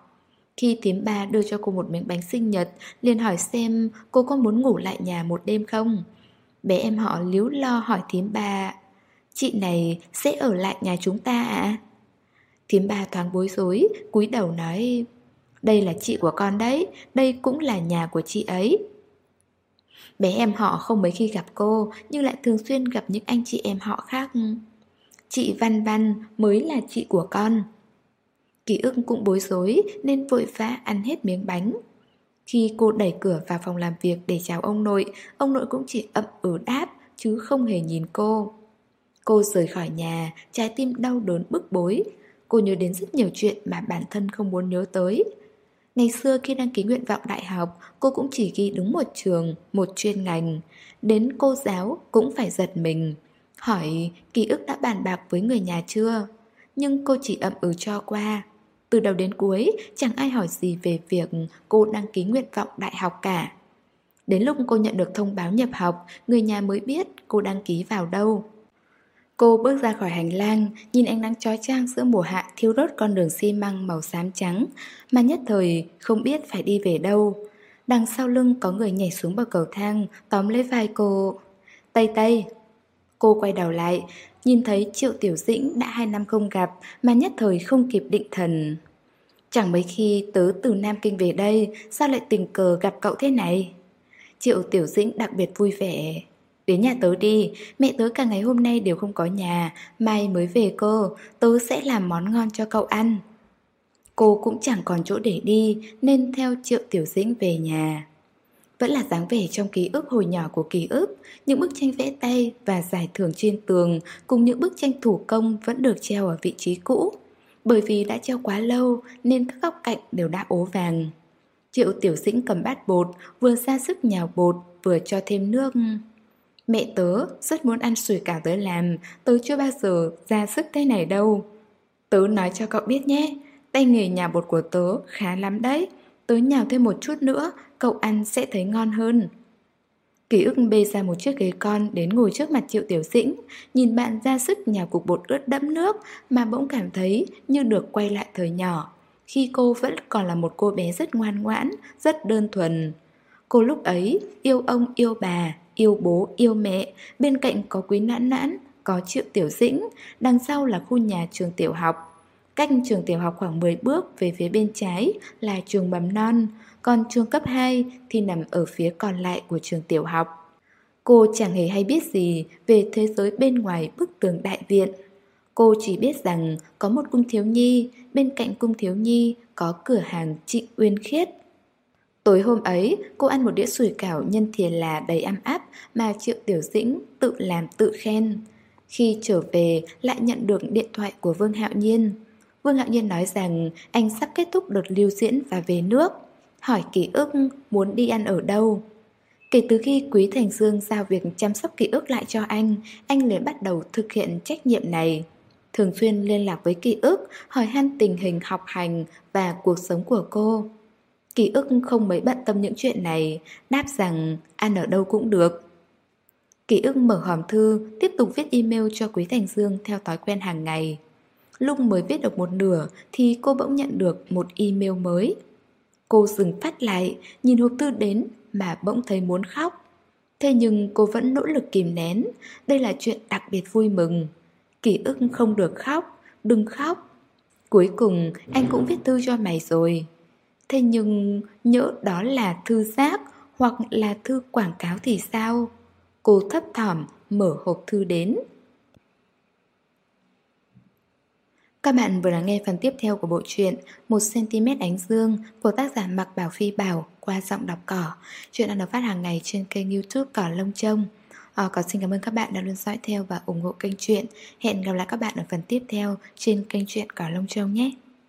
Khi tím ba đưa cho cô một miếng bánh sinh nhật, liền hỏi xem cô có muốn ngủ lại nhà một đêm không. Bé em họ líu lo hỏi thím ba, chị này sẽ ở lại nhà chúng ta ạ? À? Thím ba thoáng bối rối, cúi đầu nói, đây là chị của con đấy, đây cũng là nhà của chị ấy. Bé em họ không mấy khi gặp cô Nhưng lại thường xuyên gặp những anh chị em họ khác Chị Văn Văn mới là chị của con Ký ức cũng bối rối Nên vội vã ăn hết miếng bánh Khi cô đẩy cửa vào phòng làm việc để chào ông nội Ông nội cũng chỉ ậm ừ đáp Chứ không hề nhìn cô Cô rời khỏi nhà Trái tim đau đớn bức bối Cô nhớ đến rất nhiều chuyện mà bản thân không muốn nhớ tới Ngày xưa khi đăng ký nguyện vọng đại học, cô cũng chỉ ghi đúng một trường, một chuyên ngành. Đến cô giáo cũng phải giật mình. Hỏi ký ức đã bàn bạc với người nhà chưa? Nhưng cô chỉ ậm ừ cho qua. Từ đầu đến cuối, chẳng ai hỏi gì về việc cô đăng ký nguyện vọng đại học cả. Đến lúc cô nhận được thông báo nhập học, người nhà mới biết cô đăng ký vào đâu. Cô bước ra khỏi hành lang, nhìn ánh nắng chói chang giữa mùa hạ thiêu đốt con đường xi măng màu xám trắng, mà nhất thời không biết phải đi về đâu. Đằng sau lưng có người nhảy xuống bậc cầu thang, tóm lấy vai cô. Tây Tây! Cô quay đầu lại, nhìn thấy Triệu Tiểu Dĩnh đã hai năm không gặp mà nhất thời không kịp định thần. Chẳng mấy khi tớ từ Nam Kinh về đây, sao lại tình cờ gặp cậu thế này? Triệu Tiểu Dĩnh đặc biệt vui vẻ. Đến nhà tớ đi, mẹ tớ cả ngày hôm nay đều không có nhà, mai mới về cô, tớ sẽ làm món ngon cho cậu ăn. Cô cũng chẳng còn chỗ để đi nên theo Triệu Tiểu Dĩnh về nhà. Vẫn là dáng vẻ trong ký ức hồi nhỏ của ký ức, những bức tranh vẽ tay và giải thưởng trên tường cùng những bức tranh thủ công vẫn được treo ở vị trí cũ. Bởi vì đã treo quá lâu nên các góc cạnh đều đã ố vàng. Triệu Tiểu Dĩnh cầm bát bột, vừa ra sức nhào bột, vừa cho thêm nước. Mẹ tớ rất muốn ăn sủi cảo tớ làm, tớ chưa bao giờ ra sức thế này đâu. Tớ nói cho cậu biết nhé, tay nghề nhà bột của tớ khá lắm đấy. Tớ nhào thêm một chút nữa, cậu ăn sẽ thấy ngon hơn. Ký ức bê ra một chiếc ghế con đến ngồi trước mặt Triệu Tiểu Dĩnh, nhìn bạn ra sức nhào cục bột ướt đẫm nước mà bỗng cảm thấy như được quay lại thời nhỏ. Khi cô vẫn còn là một cô bé rất ngoan ngoãn, rất đơn thuần. Cô lúc ấy yêu ông yêu bà, yêu bố, yêu mẹ, bên cạnh có quý nãn nãn, có triệu tiểu dĩnh, đằng sau là khu nhà trường tiểu học. Cách trường tiểu học khoảng 10 bước về phía bên trái là trường mầm non, còn trường cấp 2 thì nằm ở phía còn lại của trường tiểu học. Cô chẳng hề hay biết gì về thế giới bên ngoài bức tường đại viện. Cô chỉ biết rằng có một cung thiếu nhi, bên cạnh cung thiếu nhi có cửa hàng Trịnh Uyên Khiết. Tối hôm ấy, cô ăn một đĩa sủi cảo nhân thiền là đầy ấm áp mà Triệu Tiểu Dĩnh tự làm tự khen. Khi trở về, lại nhận được điện thoại của Vương Hạo Nhiên. Vương Hạo Nhiên nói rằng anh sắp kết thúc đợt lưu diễn và về nước. hỏi ký ức muốn đi ăn ở đâu. Kể từ khi Quý Thành Dương giao việc chăm sóc ký ức lại cho anh, anh liền bắt đầu thực hiện trách nhiệm này. Thường xuyên liên lạc với ký ức, hỏi han tình hình học hành và cuộc sống của cô. Ký ức không mấy bận tâm những chuyện này, đáp rằng ăn ở đâu cũng được. Ký ức mở hòm thư, tiếp tục viết email cho Quý Thành Dương theo thói quen hàng ngày. Lúc mới viết được một nửa thì cô bỗng nhận được một email mới. Cô dừng phát lại, nhìn hộp thư đến mà bỗng thấy muốn khóc. Thế nhưng cô vẫn nỗ lực kìm nén, đây là chuyện đặc biệt vui mừng. Ký ức không được khóc, đừng khóc. Cuối cùng anh cũng viết thư cho mày rồi. Thế nhưng nhỡ đó là thư giác hoặc là thư quảng cáo thì sao? Cô thấp thỏm mở hộp thư đến. Các bạn vừa lắng nghe phần tiếp theo của bộ truyện 1cm ánh dương của tác giả Mạc Bảo Phi Bảo qua giọng đọc cỏ. Chuyện đang được phát hàng ngày trên kênh youtube Cỏ Lông Trông. Ờ, à, còn xin cảm ơn các bạn đã luôn dõi theo và ủng hộ kênh truyện. Hẹn gặp lại các bạn ở phần tiếp theo trên kênh truyện Cỏ Lông Trông nhé.